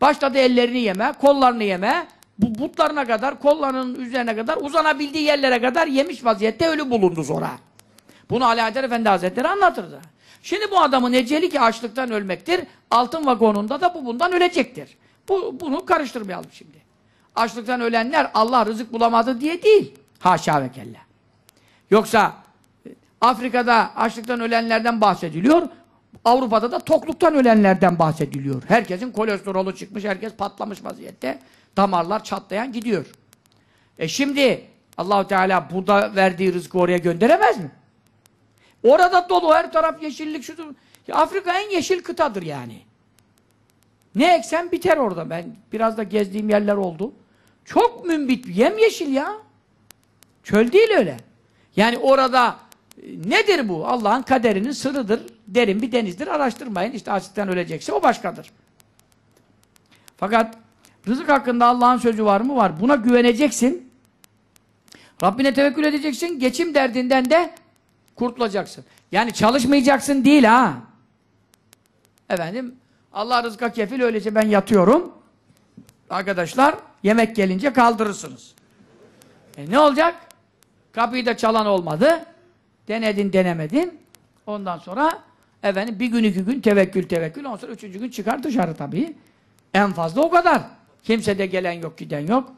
Başladı ellerini yeme, kollarını yeme. Bu butlarına kadar, kollarının üzerine kadar, uzanabildiği yerlere kadar yemiş vaziyette ölü bulundu sonra. Bunu Alaeddin Efendi Hazretleri anlatırdı. Şimdi bu adamın eceli ki açlıktan ölmektir. Altın vagonunda da bu bundan ölecektir. Bu, bunu karıştırmayalım şimdi. Açlıktan ölenler Allah rızık bulamadı diye değil. Haşa ve kella. Yoksa e, Afrika'da açlıktan ölenlerden bahsediliyor. Avrupa'da da tokluktan ölenlerden bahsediliyor. Herkesin kolesterolü çıkmış, herkes patlamış vaziyette. Damarlar çatlayan gidiyor. E şimdi Allahu Teala burada verdiği rızkı oraya gönderemez mi? Orada dolu her taraf yeşillik şudur. Ya Afrika en yeşil kıtadır yani. Ne eksen biter orada. Ben biraz da gezdiğim yerler oldu. Çok mümbit, yemyeşil ya. Çöl değil öyle. Yani orada e, nedir bu? Allah'ın kaderinin sırrıdır. Derin bir denizdir. Araştırmayın. İşte açlıktan ölecekse o başkadır. Fakat rızık hakkında Allah'ın sözü var mı? Var. Buna güveneceksin. Rabbine tevekkül edeceksin. Geçim derdinden de kurtulacaksın. Yani çalışmayacaksın değil ha. Efendim Allah rızka kefil öylece ben yatıyorum. Arkadaşlar yemek gelince kaldırırsınız. E ne olacak? Kapıyı da çalan olmadı. Denedin denemedin. Ondan sonra efendim bir gün iki gün tevekkül tevekkül. Ondan sonra üçüncü gün çıkar dışarı tabii. En fazla o kadar. Kimse de gelen yok giden yok.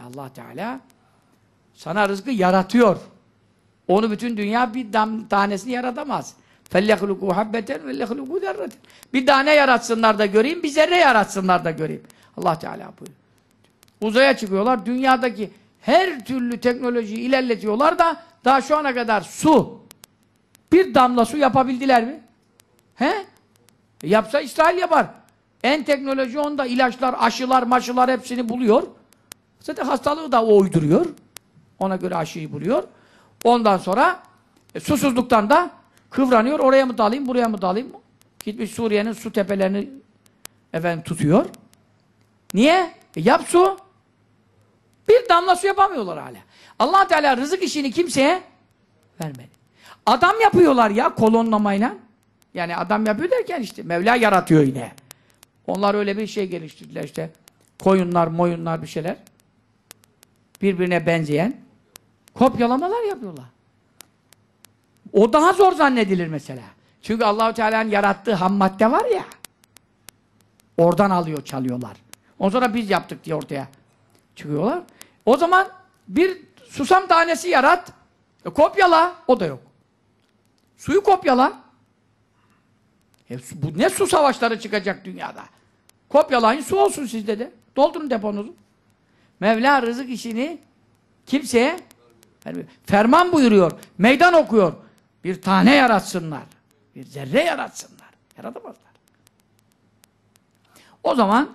Allah Teala sana rızkı yaratıyor. Onu bütün dünya bir dam tanesini yaratamaz. فَلْيَخْلُقُوا حَبَّةً وَلْيَخْلُقُوا ذَرَّةً Bir tane yaratsınlar da göreyim, bir zerre yaratsınlar da göreyim. Allah Teala buyuruyor. Uzaya çıkıyorlar, dünyadaki her türlü teknolojiyi ilerletiyorlar da daha şu ana kadar su, bir damla su yapabildiler mi? He? E yapsa İsrail yapar. En teknoloji onda ilaçlar, aşılar, maşılar hepsini buluyor. Zaten hastalığı da o uyduruyor. Ona göre aşıyı buluyor. Ondan sonra e, susuzluktan da kıvranıyor. Oraya mı dalayım, buraya mı dalayım? Gitmiş Suriye'nin su tepelerini efendim tutuyor. Niye? E, yap su. Bir damla su yapamıyorlar hala. allah Teala rızık işini kimseye vermedi. Adam yapıyorlar ya kolonlamayla. Yani adam yapıyor derken işte Mevla yaratıyor yine. Onlar öyle bir şey geliştirdiler işte. Koyunlar, moyunlar bir şeyler. Birbirine benzeyen kopyalamalar yapıyorlar. O daha zor zannedilir mesela. Çünkü Allahu Teala'nın yarattığı ham madde var ya. Oradan alıyor, çalıyorlar. Ondan sonra biz yaptık diye ortaya çıkıyorlar. O zaman bir susam tanesi yarat, e, kopyala, o da yok. Suyu kopyala. E, bu ne su savaşları çıkacak dünyada? Kopyalayın, su olsun sizde de. Doldurun deponuzu. Mevla rızık işini kimseye ferman buyuruyor, meydan okuyor. Bir tane yaratsınlar. Bir zerre yaratsınlar. Yaratamazlar. O zaman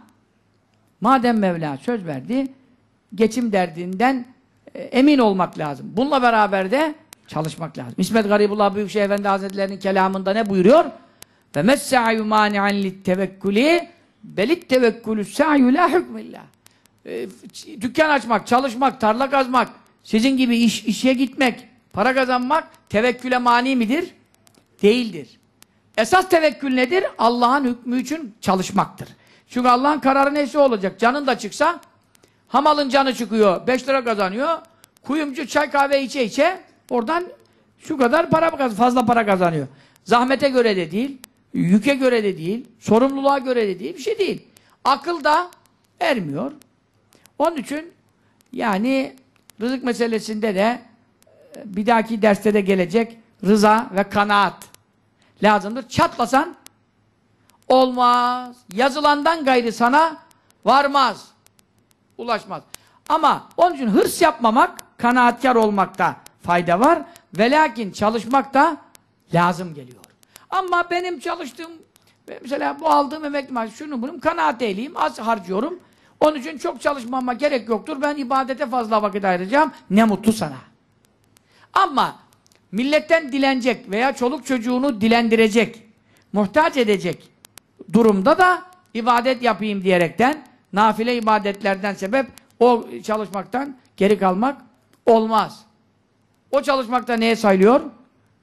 madem Mevla söz verdi, geçim derdinden e, emin olmak lazım. Bununla beraber de çalışmak lazım. İsmet Garibullah Büyükşehir Efendi Hazretleri'nin kelamında ne buyuruyor? Ve messa'yu mani'an littevekkuli belit tevekkülü sa'yu la hükmillah. E, Dükkan açmak, çalışmak, tarla kazmak, Sizin gibi iş, işe gitmek, para kazanmak tevekküle mani midir? Değildir. Esas tevekkül nedir? Allah'ın hükmü için çalışmaktır. Çünkü Allah'ın kararı neyse olacak. Canın da çıksa hamalın canı çıkıyor. 5 lira kazanıyor. Kuyumcu çay kahve içe içe oradan şu kadar para fazla para kazanıyor. Zahmete göre de değil, yüke göre de değil, sorumluluğa göre de değil, bir şey değil. Akıl da ermiyor. Onun için yani rızık meselesinde de e, bir dahaki derste de gelecek rıza ve kanaat lazımdır. Çatlasan olmaz. Yazılandan gayrı sana varmaz. Ulaşmaz. Ama onun için hırs yapmamak, kanaatkar olmakta fayda var. Ve lakin çalışmak da lazım geliyor. Ama benim çalıştığım, mesela bu aldığım emekli maaşı, şunu bunun kanaat ehliyim, az harcıyorum. Onun için çok çalışmama gerek yoktur. Ben ibadete fazla vakit ayıracağım. Ne mutlu sana. Ama milletten dilenecek veya çoluk çocuğunu dilendirecek, muhtaç edecek durumda da ibadet yapayım diyerekten nafile ibadetlerden sebep o çalışmaktan geri kalmak olmaz. O çalışmakta neye sayılıyor?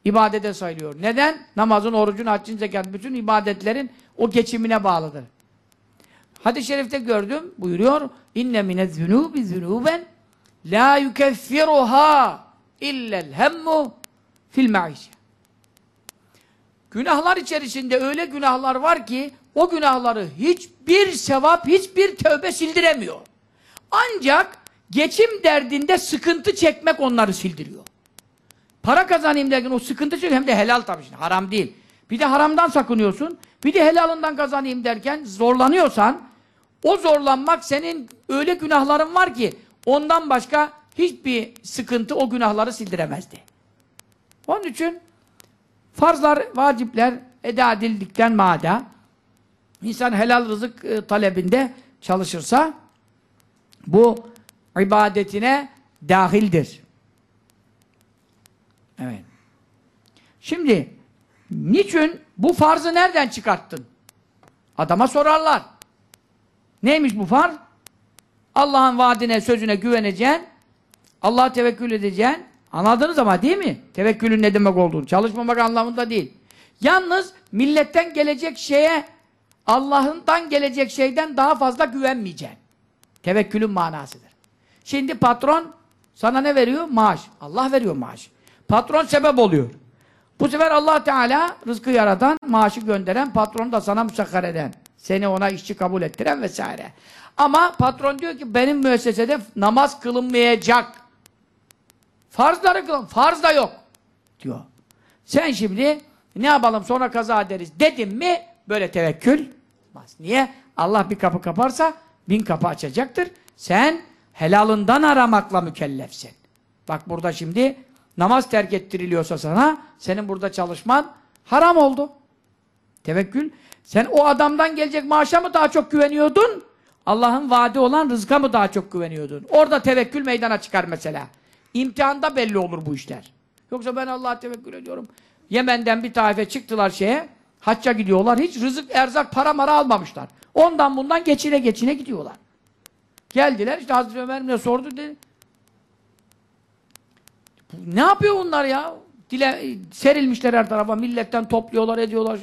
İbadete sayılıyor. Neden? Namazın, orucun, haccın, zekat, bütün ibadetlerin o geçimine bağlıdır. Hadis-i şerifte gördüm, buyuruyor, inne minez zunubi zunuben la yukeffiruha illel hemmu fil maişe. Günahlar içerisinde öyle günahlar var ki o günahları hiçbir sevap, hiçbir tövbe sildiremiyor. Ancak geçim derdinde sıkıntı çekmek onları sildiriyor. Para kazanayım derken o sıkıntı çek hem de helal tabii şimdi haram değil. Bir de haramdan sakınıyorsun. Bir de helalından kazanayım derken zorlanıyorsan o zorlanmak senin öyle günahların var ki ondan başka hiçbir sıkıntı o günahları sildiremezdi. Onun için farzlar, vacipler eda edildikten mada insan helal rızık e, talebinde çalışırsa bu ibadetine dahildir. Evet. Şimdi niçin bu farzı nereden çıkarttın? Adama sorarlar. Neymiş bu farz? Allah'ın vaadine, sözüne güveneceksin. Allah'a tevekkül edeceksin. Anladınız ama değil mi? Tevekkülün ne demek olduğunu. Çalışmamak anlamında değil. Yalnız milletten gelecek şeye Allah'ından gelecek şeyden daha fazla güvenmeyeceksin. Tevekkülün manasıdır. Şimdi patron sana ne veriyor? Maaş. Allah veriyor maaş. Patron sebep oluyor. Bu sefer Allah Teala rızkı yaratan, maaşı gönderen, patronu da sana müsakkar eden. Seni ona işçi kabul ettiren vesaire. Ama patron diyor ki benim müessesede namaz kılınmayacak. Farzları kılın. Farz da yok. Diyor. Sen şimdi ne yapalım sonra kaza ederiz dedim mi böyle tevekkül olmaz. Niye? Allah bir kapı kaparsa bin kapı açacaktır. Sen helalından aramakla mükellefsin. Bak burada şimdi namaz terk ettiriliyorsa sana senin burada çalışman haram oldu. Tevekkül. Sen o adamdan gelecek maaşa mı daha çok güveniyordun? Allah'ın vaadi olan rızka mı daha çok güveniyordun? Orada tevekkül meydana çıkar mesela. İmtihanda belli olur bu işler. Yoksa ben Allah'a tevekkül ediyorum. Yemen'den bir taife çıktılar şeye, hacca gidiyorlar. Hiç rızık, erzak, para mara almamışlar. Ondan bundan geçine geçine gidiyorlar. Geldiler işte Hazreti Ömer sordu dedi. Ne yapıyor bunlar ya? Dile, serilmişler her tarafa, milletten topluyorlar, ediyorlar.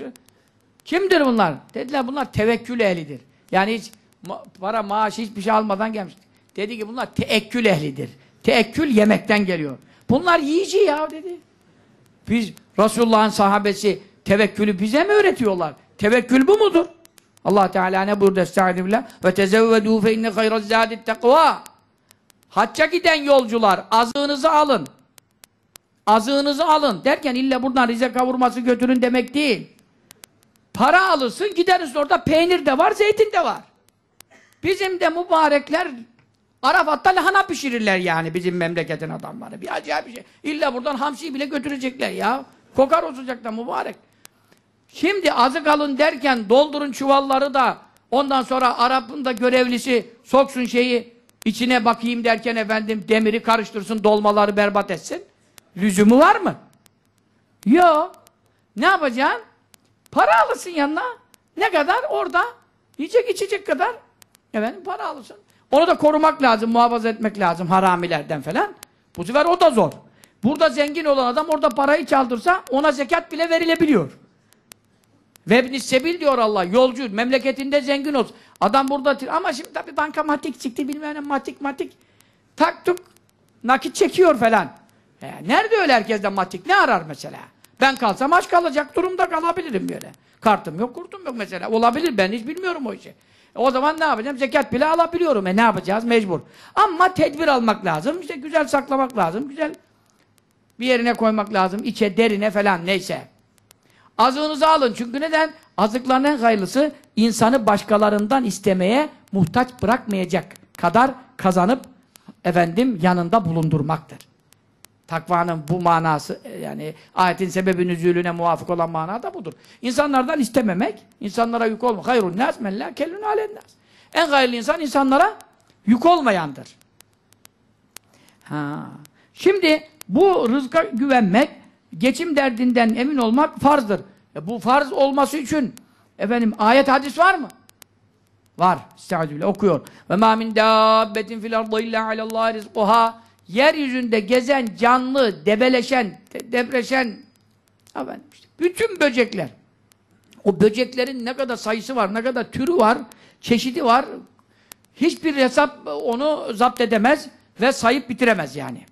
Kimdir bunlar? Dediler bunlar tevekkül ehlidir. Yani hiç ma para, maaş hiçbir şey almadan gelmiş. Dedi ki bunlar teekkül ehlidir. Teekkül yemekten geliyor. Bunlar yiyici ya dedi. Biz Resulullah'ın sahabesi tevekkülü bize mi öğretiyorlar? Tevekkül bu mudur? Allah Teala ne buyurdu? Estaizu billah. Ve tezevvedû fe inne hayraz zâdit tekvâ. Hacca giden yolcular azığınızı alın. Azığınızı alın derken illa buradan Rize kavurması götürün demek değil. Para alırsın gideriz orada peynir de var, zeytin de var. Bizim de mübarekler Arafat'ta lahana pişirirler yani bizim memleketin adamları. Bir acayip bir şey. İlla buradan hamsiyi bile götürecekler ya. Kokar olacaklar mübarek. Şimdi azık alın derken doldurun çuvalları da ondan sonra Arap'ın da görevlisi soksun şeyi içine bakayım derken efendim demiri karıştırsın dolmaları berbat etsin. Lüzumu var mı? Yok. Ne yapacaksın? Para alırsın yanına. Ne kadar? Orada yiyecek içecek kadar efendim para alırsın. Onu da korumak lazım, muhafaza etmek lazım haramilerden falan. Bu sefer o da zor. Burada zengin olan adam orada parayı çaldırsa ona zekat bile verilebiliyor. Vebnis sebil diyor Allah. Yolcu, memleketinde zengin olsun. Adam burada ama şimdi tabii bankamatik çıktı bilmem ne matik matik. Taktık nakit çekiyor falan. E, nerede öyle herkesten matik? Ne arar mesela? Ben kalsam aç kalacak durumda kalabilirim böyle. Kartım yok, kurtum yok mesela. Olabilir ben hiç bilmiyorum o işi. E, o zaman ne yapacağım? Zekat bile alabiliyorum. E ne yapacağız? Mecbur. Ama tedbir almak lazım. İşte güzel saklamak lazım. Güzel bir yerine koymak lazım. içe, derine falan neyse. Azığınızı alın. Çünkü neden? Azıkların en hayırlısı insanı başkalarından istemeye muhtaç bırakmayacak kadar kazanıp efendim yanında bulundurmaktır. Takvanın bu manası e, yani ayetin sebebi nüzulüne muvafık olan mana da budur. İnsanlardan istememek, insanlara yük olmak. Hayrun nas men la kellun alennas. En hayırlı insan insanlara yük olmayandır. Ha. Şimdi bu rızka güvenmek, geçim derdinden emin olmak farzdır. E bu farz olması için efendim ayet hadis var mı? Var. Estağfirullah okuyor. Ve ma min dabbetin fil ardı illa alallahi rizquha. Yeryüzünde gezen, canlı, debeleşen, de depreşen işte bütün böcekler. O böceklerin ne kadar sayısı var, ne kadar türü var, çeşidi var. Hiçbir hesap onu zapt edemez ve sayıp bitiremez yani.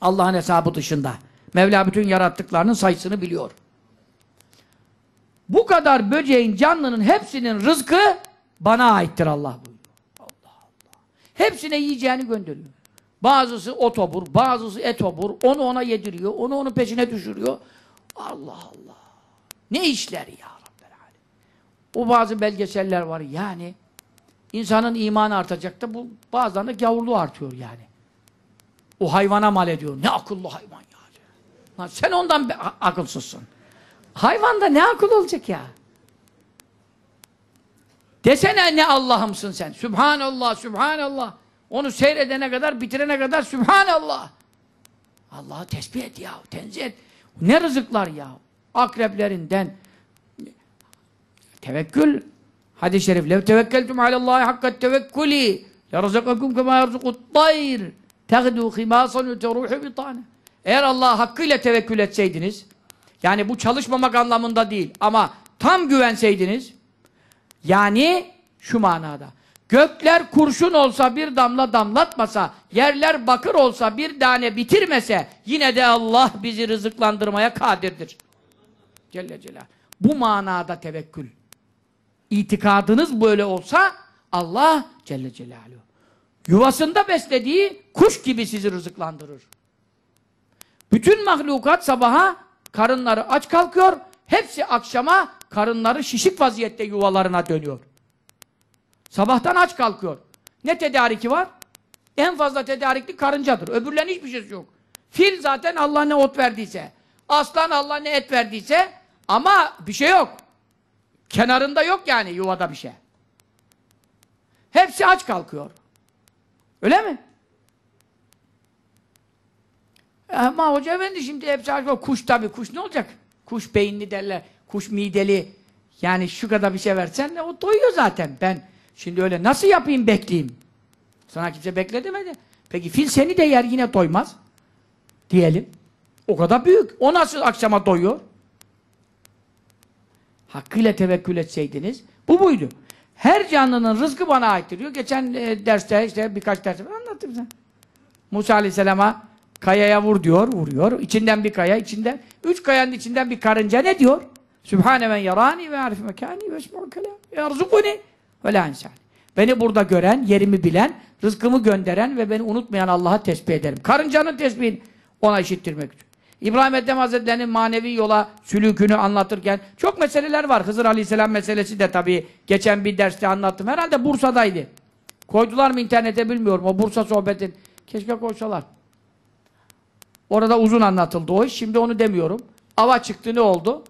Allah'ın hesabı dışında. Mevla bütün yarattıklarının sayısını biliyor. Bu kadar böceğin, canlının hepsinin rızkı bana aittir Allah buyuruyor. Allah Allah. Hepsine yiyeceğini gönderiyor. Bazısı otobur, bazısı etobur. Onu ona yediriyor, onu onun peşine düşürüyor. Allah Allah. Ne işler ya Rabbel Alem. O bazı belgeseller var yani. insanın imanı artacak da bu bazılarında gavurluğu artıyor yani. O hayvana mal ediyor. Ne akıllı hayvan ya. Lan sen ondan akılsızsın. Hayvanda ne akıl olacak ya? Desene ne Allah'ımsın sen. Sübhanallah, Sübhanallah. Onu seyredene kadar, bitirene kadar Sübhanallah. Allah'ı tesbih et ya, tenzih et. Ne rızıklar ya. Akreplerinden. Tevekkül. Hadis-i şerif. Lev tevekkeltum alallahi hakkat tevekkuli. Yerzakakum kema yerzukut tayr. Tegdu himasan ve teruhu bitane. Eğer Allah'a hakkıyla tevekkül etseydiniz, yani bu çalışmamak anlamında değil ama tam güvenseydiniz, yani şu manada, gökler kurşun olsa bir damla damlatmasa, yerler bakır olsa bir tane bitirmese, yine de Allah bizi rızıklandırmaya kadirdir. Celle Celal. Bu manada tevekkül. İtikadınız böyle olsa, Allah Celle Celaluhu. Yuvasında beslediği kuş gibi sizi rızıklandırır. Bütün mahlukat sabaha karınları aç kalkıyor, hepsi akşama karınları şişik vaziyette yuvalarına dönüyor. Sabahtan aç kalkıyor. Ne tedariki var? En fazla tedarikli karıncadır. Öbürlerin hiçbir şeysi yok. Fil zaten Allah ne ot verdiyse. Aslan Allah ne et verdiyse ama bir şey yok. Kenarında yok yani yuvada bir şey. Hepsi aç kalkıyor. Öyle mi? Ama hoca efendi şimdi hepsi aç kalkıyor. Kuş tabii. Kuş ne olacak? Kuş beyinli derler. Kuş mideli. Yani şu kadar bir şey versen o doyuyor zaten. Ben şimdi öyle nasıl yapayım bekleyeyim? Sana kimse bekle demedi. Peki fil seni de yer yine doymaz. Diyelim. O kadar büyük. O nasıl akşama doyuyor? Hakkıyla tevekkül etseydiniz. Bu buydu. Her canlının rızkı bana aittir diyor. Geçen e, derste işte birkaç ders anlattım sen. Musa Aleyhisselam'a kayaya vur diyor, vuruyor. İçinden bir kaya, içinden üç kayanın içinden bir karınca ne diyor? Sübhane men yarani ve arif mekani ve esma'u kelam. Yarzukuni ve la insani. Beni burada gören, yerimi bilen, rızkımı gönderen ve beni unutmayan Allah'a tesbih ederim. Karıncanın tesbihini ona işittirmek için. İbrahim Ethem Hazretleri'nin manevi yola sülükünü anlatırken çok meseleler var. Hızır Aleyhisselam meselesi de tabii geçen bir derste anlattım. Herhalde Bursa'daydı. Koydular mı internete bilmiyorum. O Bursa sohbetin. Keşke koysalar. Orada uzun anlatıldı o iş. Şimdi onu demiyorum. Ava çıktı ne oldu?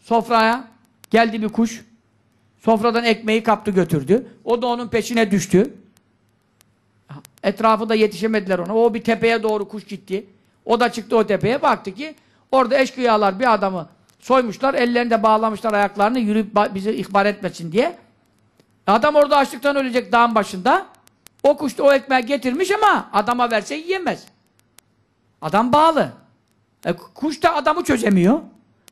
Sofraya geldi bir kuş. Sofradan ekmeği kaptı götürdü. O da onun peşine düştü. Etrafında yetişemediler ona. O bir tepeye doğru kuş gitti. O da çıktı o tepeye baktı ki orada eşkıyalar bir adamı soymuşlar. Ellerini de bağlamışlar ayaklarını yürüyüp bizi ihbar etmesin diye. Adam orada açlıktan ölecek dağın başında. O kuş da o ekmeği getirmiş ama adama verse yiyemez. Adam bağlı. E, kuş da adamı çözemiyor.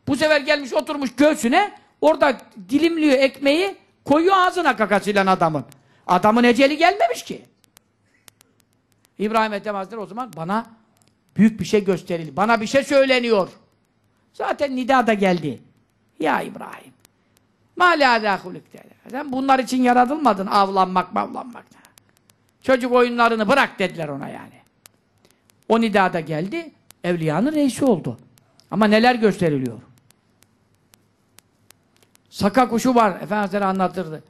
Bu sefer gelmiş oturmuş göğsüne orada dilimliyor ekmeği koyuyor ağzına kakasıyla adamın. Adamın eceli gelmemiş ki. İbrahim Ethem o zaman bana büyük bir şey gösterildi. Bana bir şey söyleniyor. Zaten nida da geldi. Ya İbrahim. Mâlâ Sen bunlar için yaratılmadın avlanmak mavlanmak. Çocuk oyunlarını bırak dediler ona yani. O nida da geldi. Evliyanın reisi oldu. Ama neler gösteriliyor? Saka kuşu var. Efendimiz anlatırdı.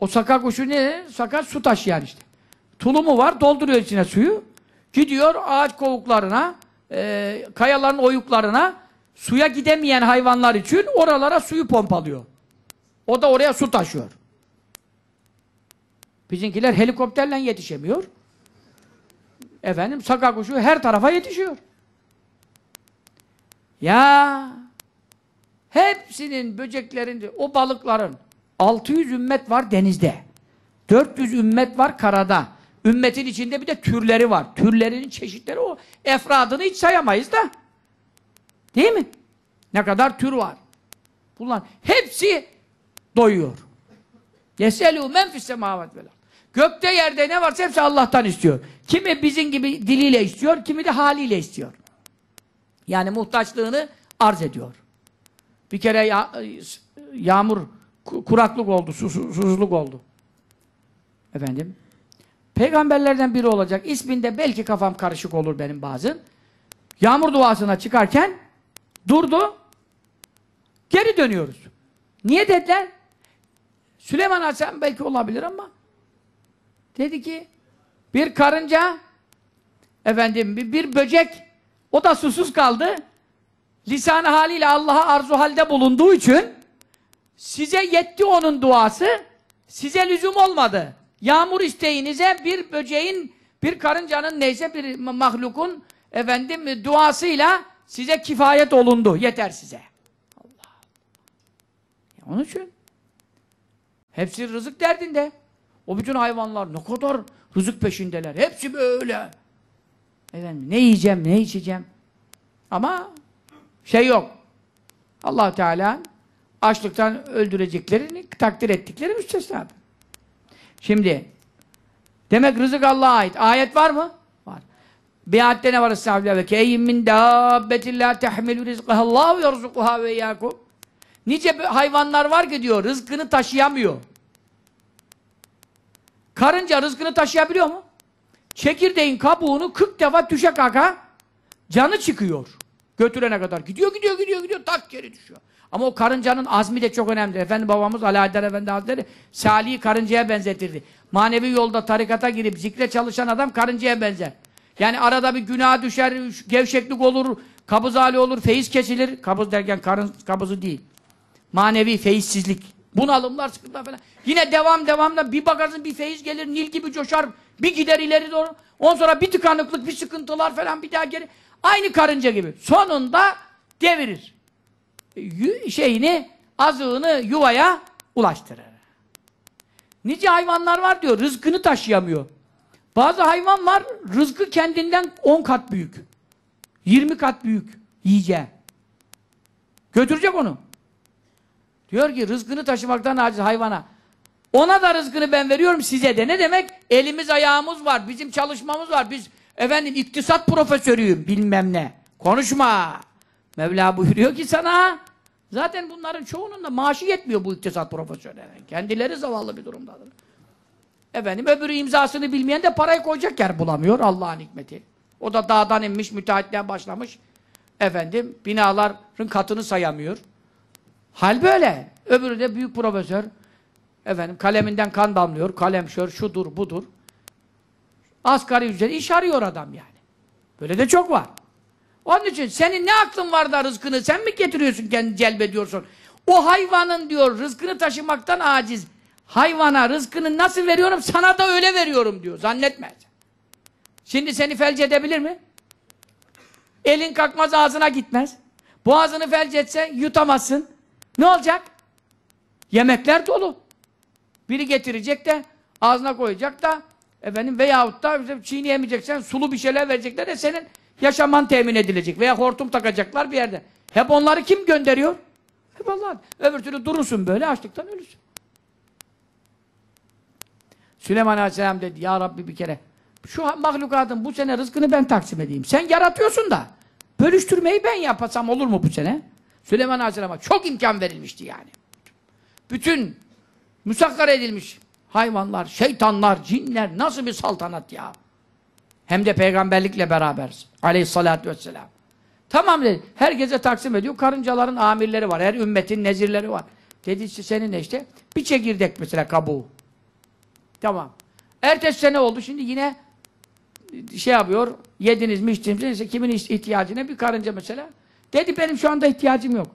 O saka kuşu ne? Saka su taşıyan işte. Tulumu var, dolduruyor içine suyu. Gidiyor ağaç kovuklarına, e, kayaların oyuklarına, suya gidemeyen hayvanlar için oralara suyu pompalıyor. O da oraya su taşıyor. Bizimkiler helikopterle yetişemiyor. Efendim saka kuşu her tarafa yetişiyor. Ya hepsinin böceklerin, o balıkların 600 ümmet var denizde. 400 ümmet var karada. Ümmetin içinde bir de türleri var. Türlerinin çeşitleri o. Efradını hiç sayamayız da. Değil mi? Ne kadar tür var. Bunlar hepsi doyuyor. Yeselu men fis semavat vel Gökte yerde ne varsa hepsi Allah'tan istiyor. Kimi bizim gibi diliyle istiyor, kimi de haliyle istiyor. Yani muhtaçlığını arz ediyor. Bir kere ya, yağmur, kuraklık oldu, susuzluk oldu. Efendim? Peygamberlerden biri olacak. İsminde belki kafam karışık olur benim bazen. Yağmur duasına çıkarken durdu. Geri dönüyoruz. Niye dediler? Süleyman Aleyhisselam belki olabilir ama dedi ki bir karınca efendim bir, bir böcek o da susuz kaldı. Lisan haliyle Allah'a arzu halde bulunduğu için size yetti onun duası. Size lüzum olmadı. Yağmur isteğinize bir böceğin, bir karıncanın neyse bir mahlukun efendim duasıyla size kifayet olundu. Yeter size. Allah. Onun için hepsi rızık derdinde. O bütün hayvanlar ne kadar rızık peşindeler. Hepsi böyle. Efendim ne yiyeceğim, ne içeceğim. Ama şey yok. allah Teala açlıktan öldüreceklerini takdir ettikleri müstesna. Şimdi demek rızık Allah'a ait. Ayet var mı? Var. Bir ayette ne var estağfirullah ve keyyin min dabbetin la tehmilu rizqahallahu yerzukuha ve yakum. Nice hayvanlar var ki diyor rızkını taşıyamıyor. Karınca rızkını taşıyabiliyor mu? Çekirdeğin kabuğunu 40 defa düşe kaka canı çıkıyor. Götürene kadar. Gidiyor, gidiyor, gidiyor, gidiyor. Tak geri düşüyor. Ama o karıncanın azmi de çok önemli. Efendi babamız Haydar Efendi Hazretleri Salih'i karıncaya benzetirdi. Manevi yolda tarikata girip zikre çalışan adam karıncaya benzer. Yani arada bir günah düşer, gevşeklik olur, kabız hali olur, feyiz kesilir. Kabız derken karın kabızı değil. Manevi feyizsizlik. Bunalımlar, sıkıntılar falan. Yine devam devamla bir bakarsın bir feyiz gelir, Nil gibi coşar, bir gider ileri doğru. Ondan sonra bir tıkanıklık, bir sıkıntılar falan bir daha geri. Aynı karınca gibi. Sonunda devirir. Şeyini, azığını yuvaya ulaştırır. Nice hayvanlar var diyor, rızkını taşıyamıyor. Bazı hayvan var, rızkı kendinden 10 kat büyük. 20 kat büyük yiyeceği. Götürecek onu. Diyor ki rızkını taşımaktan aciz hayvana. Ona da rızkını ben veriyorum size de. Ne demek? Elimiz ayağımız var, bizim çalışmamız var. Biz efendim iktisat profesörüyüm bilmem ne. Konuşma. Mevla buyuruyor ki sana zaten bunların çoğunun da maaşı yetmiyor bu iktisat profesörlerine. Kendileri zavallı bir durumdadır. Efendim öbürü imzasını bilmeyen de parayı koyacak yer bulamıyor Allah'ın hikmeti. O da dağdan inmiş, müteahhitliğe başlamış. Efendim binaların katını sayamıyor. Hal böyle. Öbürü de büyük profesör. Efendim kaleminden kan damlıyor. Kalemşör şudur budur. Asgari ücret iş arıyor adam yani. Böyle de çok var. Onun için senin ne aklın var da rızkını sen mi getiriyorsun kendini celbediyorsun? O hayvanın diyor rızkını taşımaktan aciz. Hayvana rızkını nasıl veriyorum sana da öyle veriyorum diyor. Zannetme. Şimdi seni felç edebilir mi? Elin kalkmaz ağzına gitmez. Boğazını felç etse yutamazsın. Ne olacak? Yemekler dolu. Biri getirecek de ağzına koyacak da Efendim veyahut da işte çiğneyemeyeceksen sulu bir şeyler verecekler de senin yaşaman temin edilecek. Veya hortum takacaklar bir yerde. Hep onları kim gönderiyor? Hep Allah. Öbür türlü durursun böyle açlıktan ölürsün. Süleyman Aleyhisselam dedi ya Rabbi bir kere şu mahlukatın bu sene rızkını ben taksim edeyim. Sen yaratıyorsun da bölüştürmeyi ben yapasam olur mu bu sene? Süleyman Aleyhisselam'a çok imkan verilmişti yani. Bütün müsakkar edilmiş hayvanlar, şeytanlar, cinler nasıl bir saltanat ya. Hem de peygamberlikle beraber aleyhissalatü vesselam. Tamam dedi. Herkese taksim ediyor. Karıncaların amirleri var. Her ümmetin nezirleri var. Dedi işte senin ne işte? Bir çekirdek mesela kabuğu. Tamam. Ertesi sene oldu. Şimdi yine şey yapıyor. Yediniz mi içtiniz mi? Neyse kimin ihtiyacına bir karınca mesela. Dedi benim şu anda ihtiyacım yok.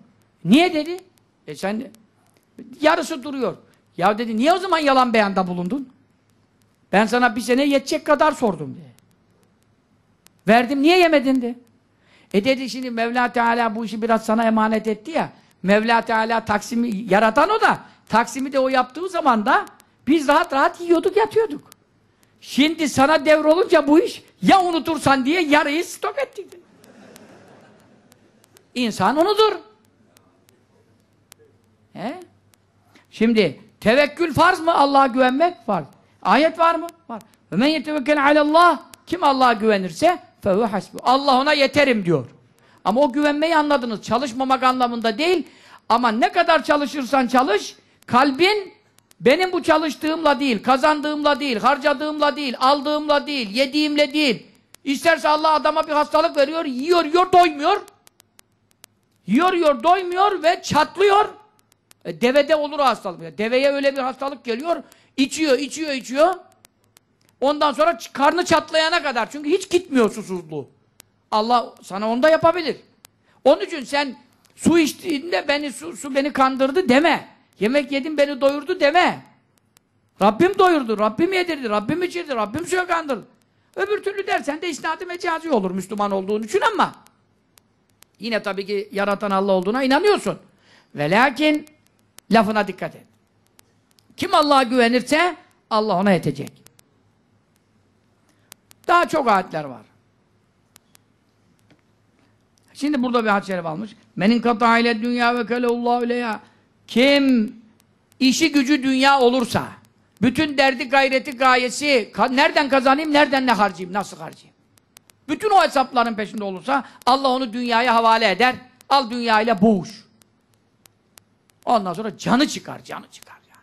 Niye dedi? E sen yarısı duruyor. Ya dedi niye o zaman yalan beyanda bulundun? Ben sana bir sene yetecek kadar sordum dedi. Verdim niye yemedin de? E dedi şimdi Mevla Teala bu işi biraz sana emanet etti ya. Mevla Teala Taksim'i yaratan o da. Taksim'i de o yaptığı zaman da biz rahat rahat yiyorduk yatıyorduk. Şimdi sana devrolunca bu iş ya unutursan diye yarıyı stok ettik. İnsan unutur. He? Şimdi tevekkül farz mı? Allah'a güvenmek farz. Ayet var mı? Var. Ve men yetevekkel alallah kim Allah'a güvenirse fehu hasbu. Allah ona yeterim diyor. Ama o güvenmeyi anladınız. Çalışmamak anlamında değil. Ama ne kadar çalışırsan çalış, kalbin benim bu çalıştığımla değil, kazandığımla değil, harcadığımla değil, aldığımla değil, yediğimle değil. İsterse Allah adama bir hastalık veriyor, yiyor, yiyor, doymuyor. Yiyor, yiyor, doymuyor ve çatlıyor. E, devede olur o hastalık. Deveye öyle bir hastalık geliyor, içiyor, içiyor, içiyor. Ondan sonra karnı çatlayana kadar. Çünkü hiç gitmiyor susuzluğu. Allah sana onu da yapabilir. Onun için sen su içtiğinde beni su, su beni kandırdı deme. Yemek yedim beni doyurdu deme. Rabbim doyurdu, Rabbim yedirdi, Rabbim içirdi, Rabbim suya kandırdı. Öbür türlü dersen de isnad-ı mecazi olur Müslüman olduğun için ama yine tabii ki yaratan Allah olduğuna inanıyorsun. Ve lakin lafına dikkat et. Kim Allah'a güvenirse Allah ona yetecek. Daha çok ayetler var. Şimdi burada bir hadis-i şerif almış. Menin kata ile dünya ve kaleullahu leya. Kim işi gücü dünya olursa, bütün derdi, gayreti, gayesi, ka- nereden kazanayım, nereden ne harcayayım, nasıl harcayayım? Bütün o hesapların peşinde olursa Allah onu dünyaya havale eder. Al dünyayla boğuş. Ondan sonra canı çıkar, canı çıkar ya.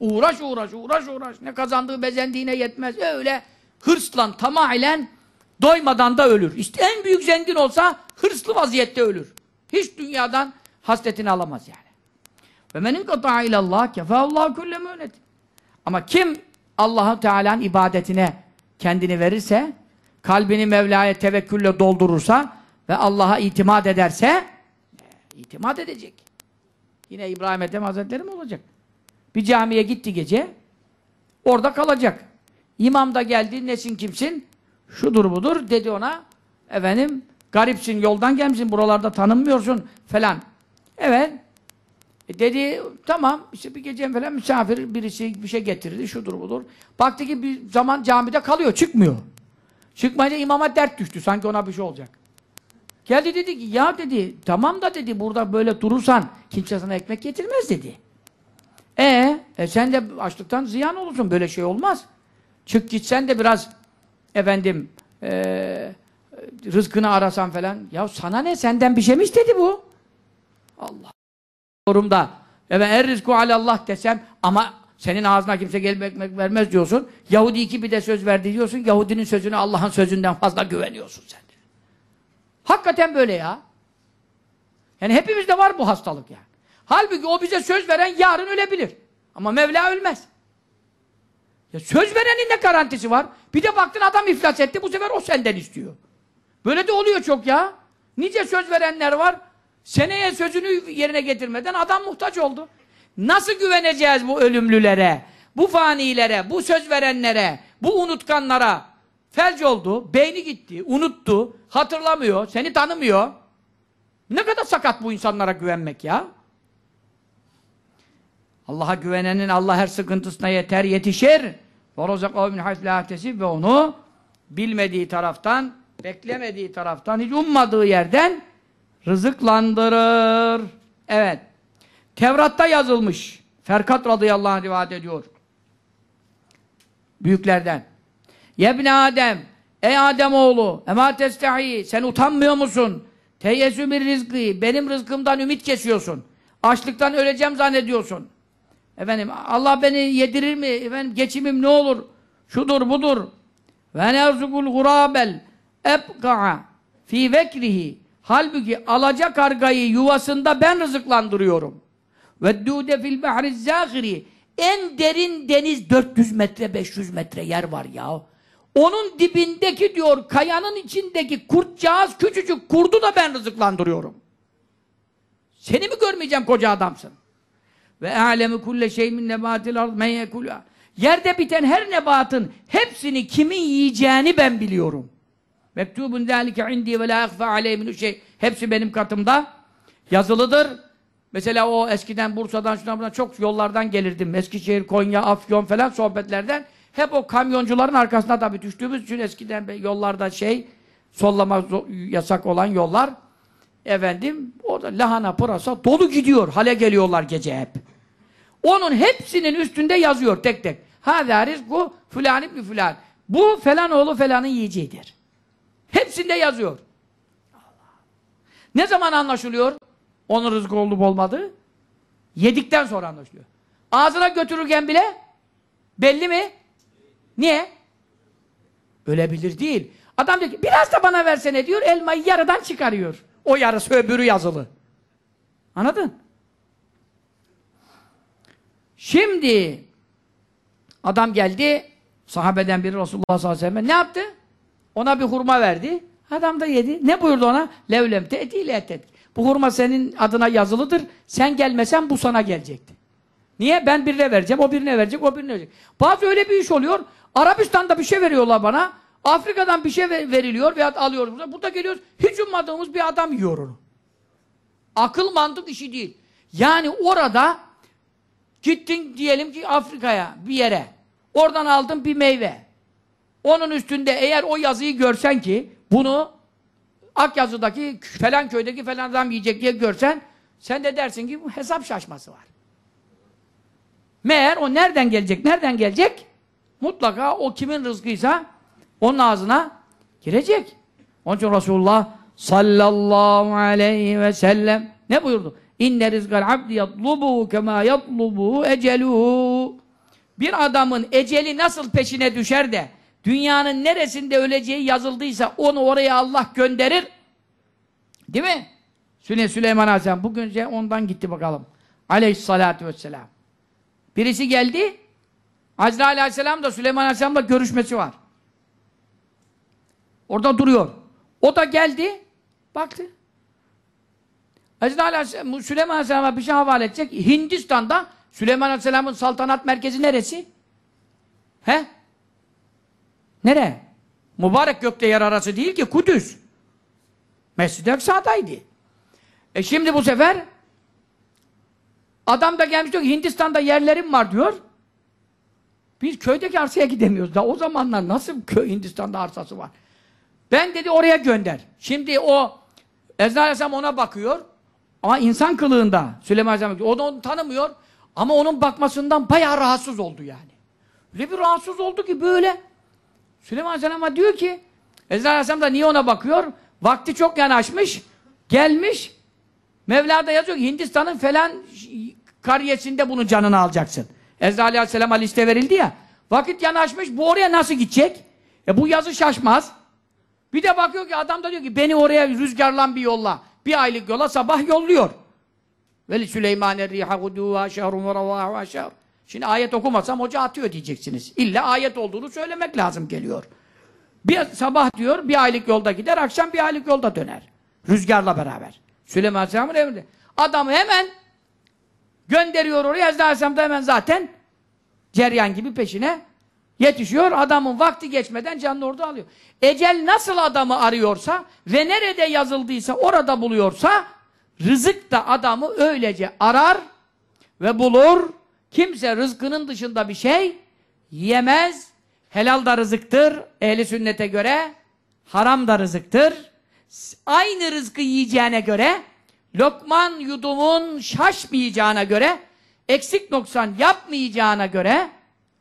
Uğraş uğraş, uğraş uğraş. Ne kazandığı bezendiğine yetmez. Öyle hırsla, tamamen doymadan da ölür. İşte en büyük zengin olsa hırslı vaziyette ölür. Hiç dünyadan hasletini alamaz yani. Ve menin kata'a ilallah kefâallâhu kulle mü'net. Ama kim Allah'ın Teala'nın ibadetine kendini verirse, kalbini Mevla'ya tevekkülle doldurursa ve Allah'a itimat ederse, e, itimat edecek. Yine İbrahim Ethem Hazretleri mi olacak? Bir camiye gitti gece, orada kalacak. İmam da geldi, nesin kimsin? Şudur budur, dedi ona, efendim, garipsin, yoldan gelmişsin, buralarda tanınmıyorsun falan. Evet, e dedi, tamam, işte bir gece falan misafir birisi bir şey getirdi, şudur budur. Baktı ki bir zaman camide kalıyor, çıkmıyor. Çıkmayınca imama dert düştü, sanki ona bir şey olacak. Geldi dedi ki, ya dedi, tamam da dedi, burada böyle durursan kimse sana ekmek getirmez dedi. E, e sen de açlıktan ziyan olursun, böyle şey olmaz. Çık gitsen de biraz, efendim, e, rızkını arasan falan. Ya sana ne, senden bir şey mi istedi bu? Allah yorumda evet er rizku alallah desem ama senin ağzına kimse gelip ekmek vermez diyorsun. Yahudi iki bir de söz verdi diyorsun. Yahudinin sözüne Allah'ın sözünden fazla güveniyorsun sen. Hakikaten böyle ya. Yani hepimizde var bu hastalık yani. Halbuki o bize söz veren yarın ölebilir. Ama Mevla ölmez. Ya söz verenin ne garantisi var? Bir de baktın adam iflas etti bu sefer o senden istiyor. Böyle de oluyor çok ya. Nice söz verenler var. Seneye sözünü yerine getirmeden adam muhtaç oldu. Nasıl güveneceğiz bu ölümlülere, bu fanilere, bu söz verenlere, bu unutkanlara? Felç oldu, beyni gitti, unuttu, hatırlamıyor, seni tanımıyor. Ne kadar sakat bu insanlara güvenmek ya. Allah'a güvenenin Allah her sıkıntısına yeter, yetişir. Ve onu bilmediği taraftan, beklemediği taraftan, hiç ummadığı yerden rızıklandırır. Evet. Tevrat'ta yazılmış. Ferkat radıyallahu anh rivayet ediyor. Büyüklerden. Yebne Adem, ey Adem oğlu, ema testahi, sen utanmıyor musun? Teyyesü bir rizkı, benim rızkımdan ümit kesiyorsun. Açlıktan öleceğim zannediyorsun. Efendim, Allah beni yedirir mi? Efendim, geçimim ne olur? Şudur budur. Ve nerzukul gurabel ebka'a fi vekrihi Halbuki alacak kargayı yuvasında ben rızıklandırıyorum. Ve dude fil bahri zâhiri en derin deniz 400 metre 500 metre yer var ya. Onun dibindeki diyor kayanın içindeki kurtcağız küçücük kurdu da ben rızıklandırıyorum. Seni mi görmeyeceğim koca adamsın? Ve alemi kulle şey min nebatil ard. Yerde biten her nebatın hepsini kimin yiyeceğini ben biliyorum. Mektubun zâlike indi ve ekfâ aleyhminü şey. Hepsi benim katımda yazılıdır. Mesela o eskiden Bursa'dan şuna buradan çok yollardan gelirdim. Eskişehir, Konya, Afyon falan sohbetlerden. Hep o kamyoncuların arkasına tabii düştüğümüz için eskiden yollarda şey sollama yasak olan yollar efendim orada lahana pırasa dolu gidiyor. Hale geliyorlar gece hep. Onun hepsinin üstünde yazıyor tek tek. Hâzâ rizku fulân ibni fulân. Bu falan oğlu falanın yiyeceğidir. Hepsinde yazıyor. Ne zaman anlaşılıyor? Onun rızkı olup olmadığı? Yedikten sonra anlaşılıyor. Ağzına götürürken bile belli mi? Niye? Ölebilir değil. Adam diyor ki biraz da bana versene diyor elmayı yarıdan çıkarıyor. O yarısı öbürü yazılı. Anladın? Şimdi adam geldi sahabeden biri Resulullah sallallahu aleyhi ve sellem ne yaptı? Ona bir hurma verdi. Adam da yedi. Ne buyurdu ona? Levlem te'tiyle etet. Bu hurma senin adına yazılıdır. Sen gelmesen bu sana gelecekti. Niye? Ben birine vereceğim, o birine verecek, o birine verecek. Bazı öyle bir iş oluyor. Arabistan'da bir şey veriyorlar bana. Afrika'dan bir şey veriliyor veya alıyoruz burada. Geliyoruz. Hiç ummadığımız bir adam yiyor onu. Akıl mantık işi değil. Yani orada gittin diyelim ki Afrika'ya bir yere. Oradan aldın bir meyve. Onun üstünde eğer o yazıyı görsen ki bunu Akyazı'daki falan köydeki falan adam yiyecek diye görsen sen de dersin ki bu hesap şaşması var. Meğer o nereden gelecek, nereden gelecek? Mutlaka o kimin rızkıysa onun ağzına girecek. Onun için Resulullah sallallahu aleyhi ve sellem ne buyurdu? İnne rizgal abdi yatlubu kema yatlubu ecelu. Bir adamın eceli nasıl peşine düşer de dünyanın neresinde öleceği yazıldıysa onu oraya Allah gönderir. Değil mi? Süleyman, Süleyman Aleyhisselam bugün ondan gitti bakalım. Aleyhissalatü vesselam. Birisi geldi. Azrail Aleyhisselam da Süleyman Aleyhisselam'la görüşmesi var. Orada duruyor. O da geldi. Baktı. Azrail Aleyhisselam, Süleyman Aleyhisselam'a bir şey havale edecek. Hindistan'da Süleyman Aleyhisselam'ın saltanat merkezi neresi? He? Nere? Mübarek gökte yer arası değil ki Kudüs. Mescid-i Aksa'daydı. E şimdi bu sefer adam da gelmiş diyor ki Hindistan'da yerlerim var diyor. Biz köydeki arsaya gidemiyoruz da o zamanlar nasıl köy Hindistan'da arsası var? Ben dedi oraya gönder. Şimdi o Ezra Aleyhisselam ona bakıyor. Ama insan kılığında Süleyman Aleyhisselam o da onu tanımıyor. Ama onun bakmasından bayağı rahatsız oldu yani. Öyle bir rahatsız oldu ki böyle Süleyman Aleyhisselam'a diyor ki Ezra Aleyhisselam da niye ona bakıyor? Vakti çok yanaşmış. Gelmiş. Mevla da yazıyor ki Hindistan'ın falan kariyesinde bunun canını alacaksın. Ezra Aleyhisselam'a liste verildi ya. Vakit yanaşmış. Bu oraya nasıl gidecek? E bu yazı şaşmaz. Bir de bakıyor ki adam da diyor ki beni oraya rüzgarlan bir yolla. Bir aylık yola sabah yolluyor. Veli Süleymane riha guduva şehrun ve ravahu şehr. Şimdi ayet okumasam hoca atıyor diyeceksiniz. İlla ayet olduğunu söylemek lazım geliyor. Bir sabah diyor bir aylık yolda gider, akşam bir aylık yolda döner. Rüzgarla beraber. Süleyman Aleyhisselam'ın emrinde. Adamı hemen gönderiyor oraya. Ezra Aleyhisselam da hemen zaten ceryan gibi peşine yetişiyor. Adamın vakti geçmeden canını orada alıyor. Ecel nasıl adamı arıyorsa ve nerede yazıldıysa orada buluyorsa rızık da adamı öylece arar ve bulur. Kimse rızkının dışında bir şey yemez. Helal da rızıktır ehli sünnete göre. Haram da rızıktır. Aynı rızkı yiyeceğine göre lokman yudumun şaşmayacağına göre eksik noksan yapmayacağına göre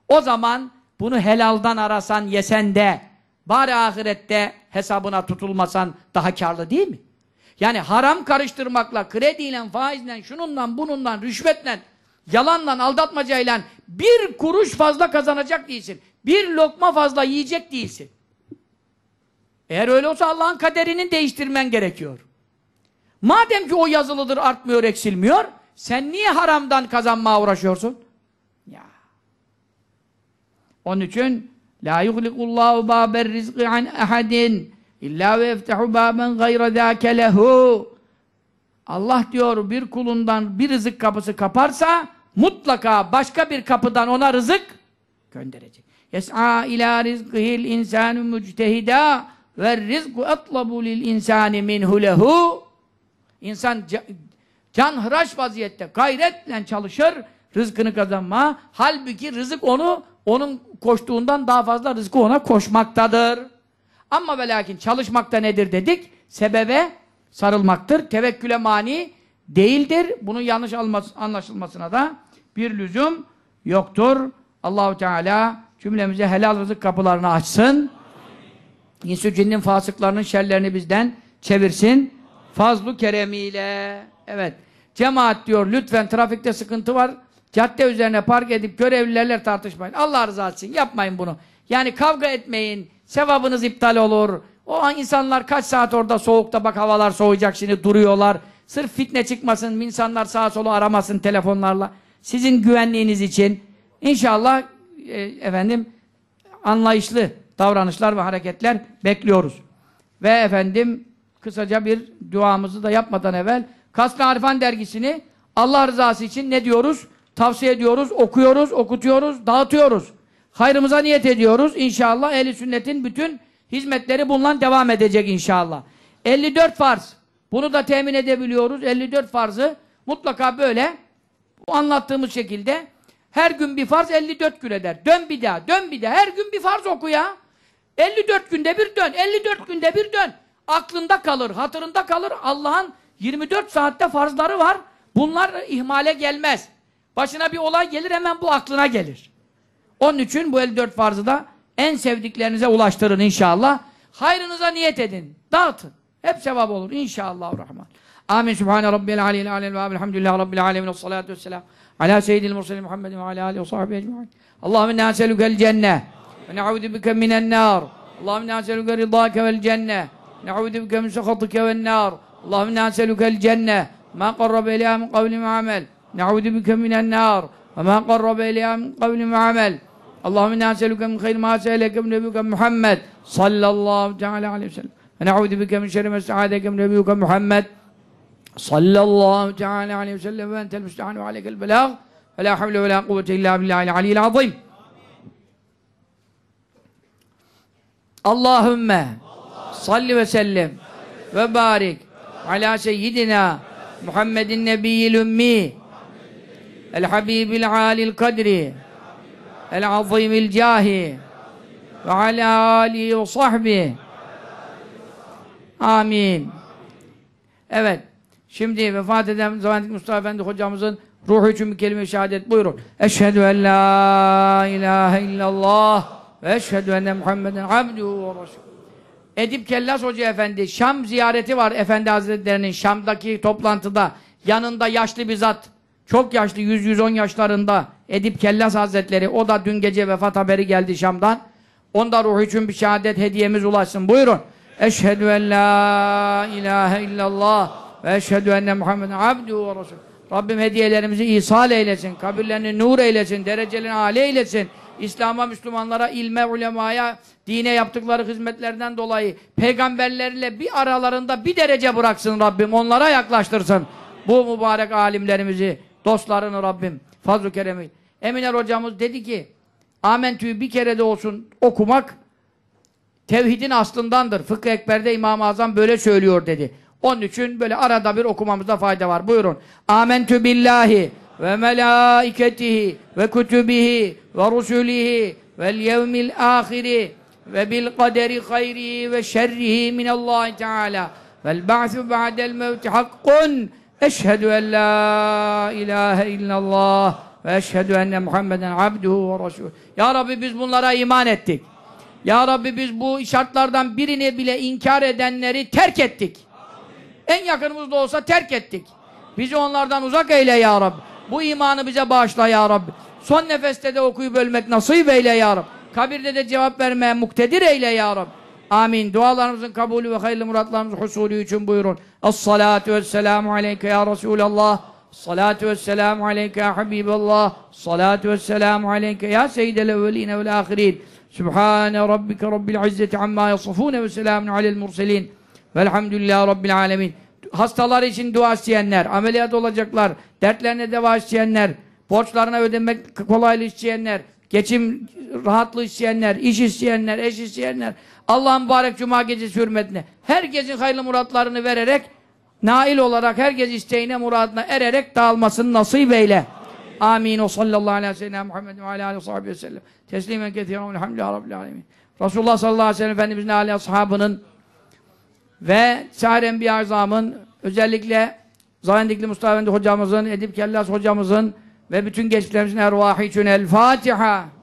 o zaman bunu helaldan arasan yesen de bari ahirette hesabına tutulmasan daha karlı değil mi? Yani haram karıştırmakla, krediyle, faizle, şununla, bununla, rüşvetle, yalanla, aldatmacayla bir kuruş fazla kazanacak değilsin. Bir lokma fazla yiyecek değilsin. Eğer öyle olsa Allah'ın kaderini değiştirmen gerekiyor. Madem ki o yazılıdır, artmıyor, eksilmiyor, sen niye haramdan kazanmaya uğraşıyorsun? Ya. Onun için la yuhlikullahu baber rizqi an ahadin illa ve yeftehu baben gayra zâke lehu Allah diyor bir kulundan bir rızık kapısı kaparsa mutlaka başka bir kapıdan ona rızık gönderecek. Yes'a ila rizqihil insanu müctehida ve rizku atlabu lil insani minhu lehu İnsan ca- canhıraş vaziyette gayretle çalışır rızkını kazanma. Halbuki rızık onu onun koştuğundan daha fazla rızkı ona koşmaktadır. Ama ve lakin çalışmakta nedir dedik? Sebebe sarılmaktır. Tevekküle mani değildir. Bunun yanlış anlaşılmasına da bir lüzum yoktur. Allahu Teala cümlemize helal rızık kapılarını açsın. İnsü cinnin fasıklarının şerlerini bizden çevirsin. Fazlu keremiyle. Evet. Cemaat diyor lütfen trafikte sıkıntı var. Cadde üzerine park edip görevlilerle tartışmayın. Allah rızası için yapmayın bunu. Yani kavga etmeyin. Sevabınız iptal olur. O an insanlar kaç saat orada soğukta bak havalar soğuyacak şimdi duruyorlar. Sırf fitne çıkmasın, insanlar sağa sola aramasın telefonlarla. Sizin güvenliğiniz için inşallah e, efendim anlayışlı davranışlar ve hareketler bekliyoruz. Ve efendim kısaca bir duamızı da yapmadan evvel Kasr-ı Arifan dergisini Allah rızası için ne diyoruz? Tavsiye ediyoruz, okuyoruz, okutuyoruz, dağıtıyoruz. Hayrımıza niyet ediyoruz. İnşallah ehli sünnetin bütün hizmetleri bundan devam edecek inşallah. 54 farz. Bunu da temin edebiliyoruz. 54 farzı mutlaka böyle anlattığımız şekilde her gün bir farz 54 gün eder. Dön bir daha, dön bir daha. Her gün bir farz oku ya. 54 günde bir dön, 54 günde bir dön. Aklında kalır, hatırında kalır. Allah'ın 24 saatte farzları var. Bunlar ihmale gelmez. Başına bir olay gelir hemen bu aklına gelir. Onun için bu 54 farzı da en sevdiklerinize ulaştırın inşallah. Hayrınıza niyet edin. Dağıtın. Hep sevap olur inşallah. Rahman. Amin. Sübhane Rabbil Aleyhi Aleyhi ve Elhamdülillahi Rabbil Alemin. Salatu vesselam. Ala seyyidil murselin Muhammedin ve ala alihi ve sahbihi ecma'in. Allahümme inna eselükel cenne ve ne'udu bike minen nar. Allahümme inna eselüke ridâke vel cenne. نعوذ بك من سخطك والنار. اللهم نسألك الجنة ما قرب إليها من قول وعمل. نعوذ بك من النار وما قرب إليها من قول وعمل. اللهم نسألك من خير ما سألك من نبيك محمد صلى الله تعالى عليه وسلم. ونعوذ بك من شر ما استعاذك من نبيك محمد صلى الله تعالى عليه وسلم. وأنت المستعان وعليك البلاغ. فلا حول ولا قوة إلا بالله العلي العظيم. اللهم salli ve sellim ve barik ala seyyidina Muhammedin nebiyyil ümmi el habibil alil kadri el azimil cahi ve ala alihi ve sahbihi. Amin. Evet şimdi vefat eden Zamandik Mustafa Efendi hocamızın ruhu için bir kelime-i şehadet. Buyurun. Eşhedü en la ilahe illallah ve eşhedü enne Muhammeden abduhu ve resulü Edip Kellas Hoca Efendi Şam ziyareti var Efendi Hazretleri'nin Şam'daki toplantıda. Yanında yaşlı bir zat çok yaşlı 100-110 yaşlarında Edip Kellas Hazretleri. O da dün gece vefat haberi geldi Şam'dan. Onda ruhu için bir şehadet hediyemiz ulaşsın. Buyurun. Eşhedü en la ilahe illallah ve eşhedü enne Muhammeden abduhu ve resul. Rabbim hediyelerimizi ihsal eylesin kabirlerini nur eylesin derecelerini âli eylesin İslam'a, Müslümanlara, ilme, ulemaya, dine yaptıkları hizmetlerden dolayı peygamberlerle bir aralarında bir derece bıraksın Rabbim. Onlara yaklaştırsın. Bu mübarek alimlerimizi, dostlarını Rabbim. Fazl-ı Kerem'i. Eminer hocamız dedi ki Amentü'yü bir kere de olsun okumak tevhidin aslındandır. Fıkıh Ekber'de İmam-ı Azam böyle söylüyor dedi. Onun için böyle arada bir okumamızda fayda var. Buyurun. Amentü billahi ve melaiketihi ve kutubihi ve rusulihi vel yevmil ahiri ve bil kaderi hayrihi ve şerrihi minallahi teala vel ba'su ba'del mevti hakkun eşhedü en la ilahe illallah ve eşhedü enne Muhammeden abduhu ve resulü. Ya Rabbi biz bunlara iman ettik. Ya Rabbi biz bu şartlardan birini bile inkar edenleri terk ettik. En yakınımızda olsa terk ettik. Bizi onlardan uzak eyle ya Rabbi. Bu imanı bize bağışla ya Rabbi. Son nefeste de okuyup ölmek nasip eyle ya Rabbi. Kabirde de cevap vermeye muktedir eyle ya Rabbi. Amin. Dualarımızın kabulü ve hayırlı muratlarımızın husulü için buyurun. As-salatu vesselamu aleyke ya Resulallah. Salatu vesselamu aleyke ya Habiballah. Salatu vesselamu aleyke ya seyyidel evveline vel ahirin. Sübhane rabbike rabbil izzeti amma yasifune ve selamun alel murselin. Velhamdülillahi rabbil alemin. Hastalar için dua isteyenler, ameliyat olacaklar, dertlerine deva isteyenler, borçlarına ödemek kolaylığı isteyenler, geçim rahatlığı isteyenler, iş isteyenler, eş isteyenler, Allah'ın mübarek cuma gecesi hürmetine herkesin hayırlı muratlarını vererek nail olarak herkes isteğine muradına ererek dağılmasını nasip eyle. Amin. O sallallahu aleyhi ve sellem Muhammed ve aleyhi ve sellem. Teslimen kethiren velhamdülillahi rabbil alemin. Resulullah sallallahu aleyhi ve sellem Efendimizin aleyhi ashabının ve Sahir Enbiya Azam'ın özellikle Zahindikli Mustafa Efendi hocamızın, Edip Kellas hocamızın ve bütün geçmişlerimizin ervahı için El Fatiha.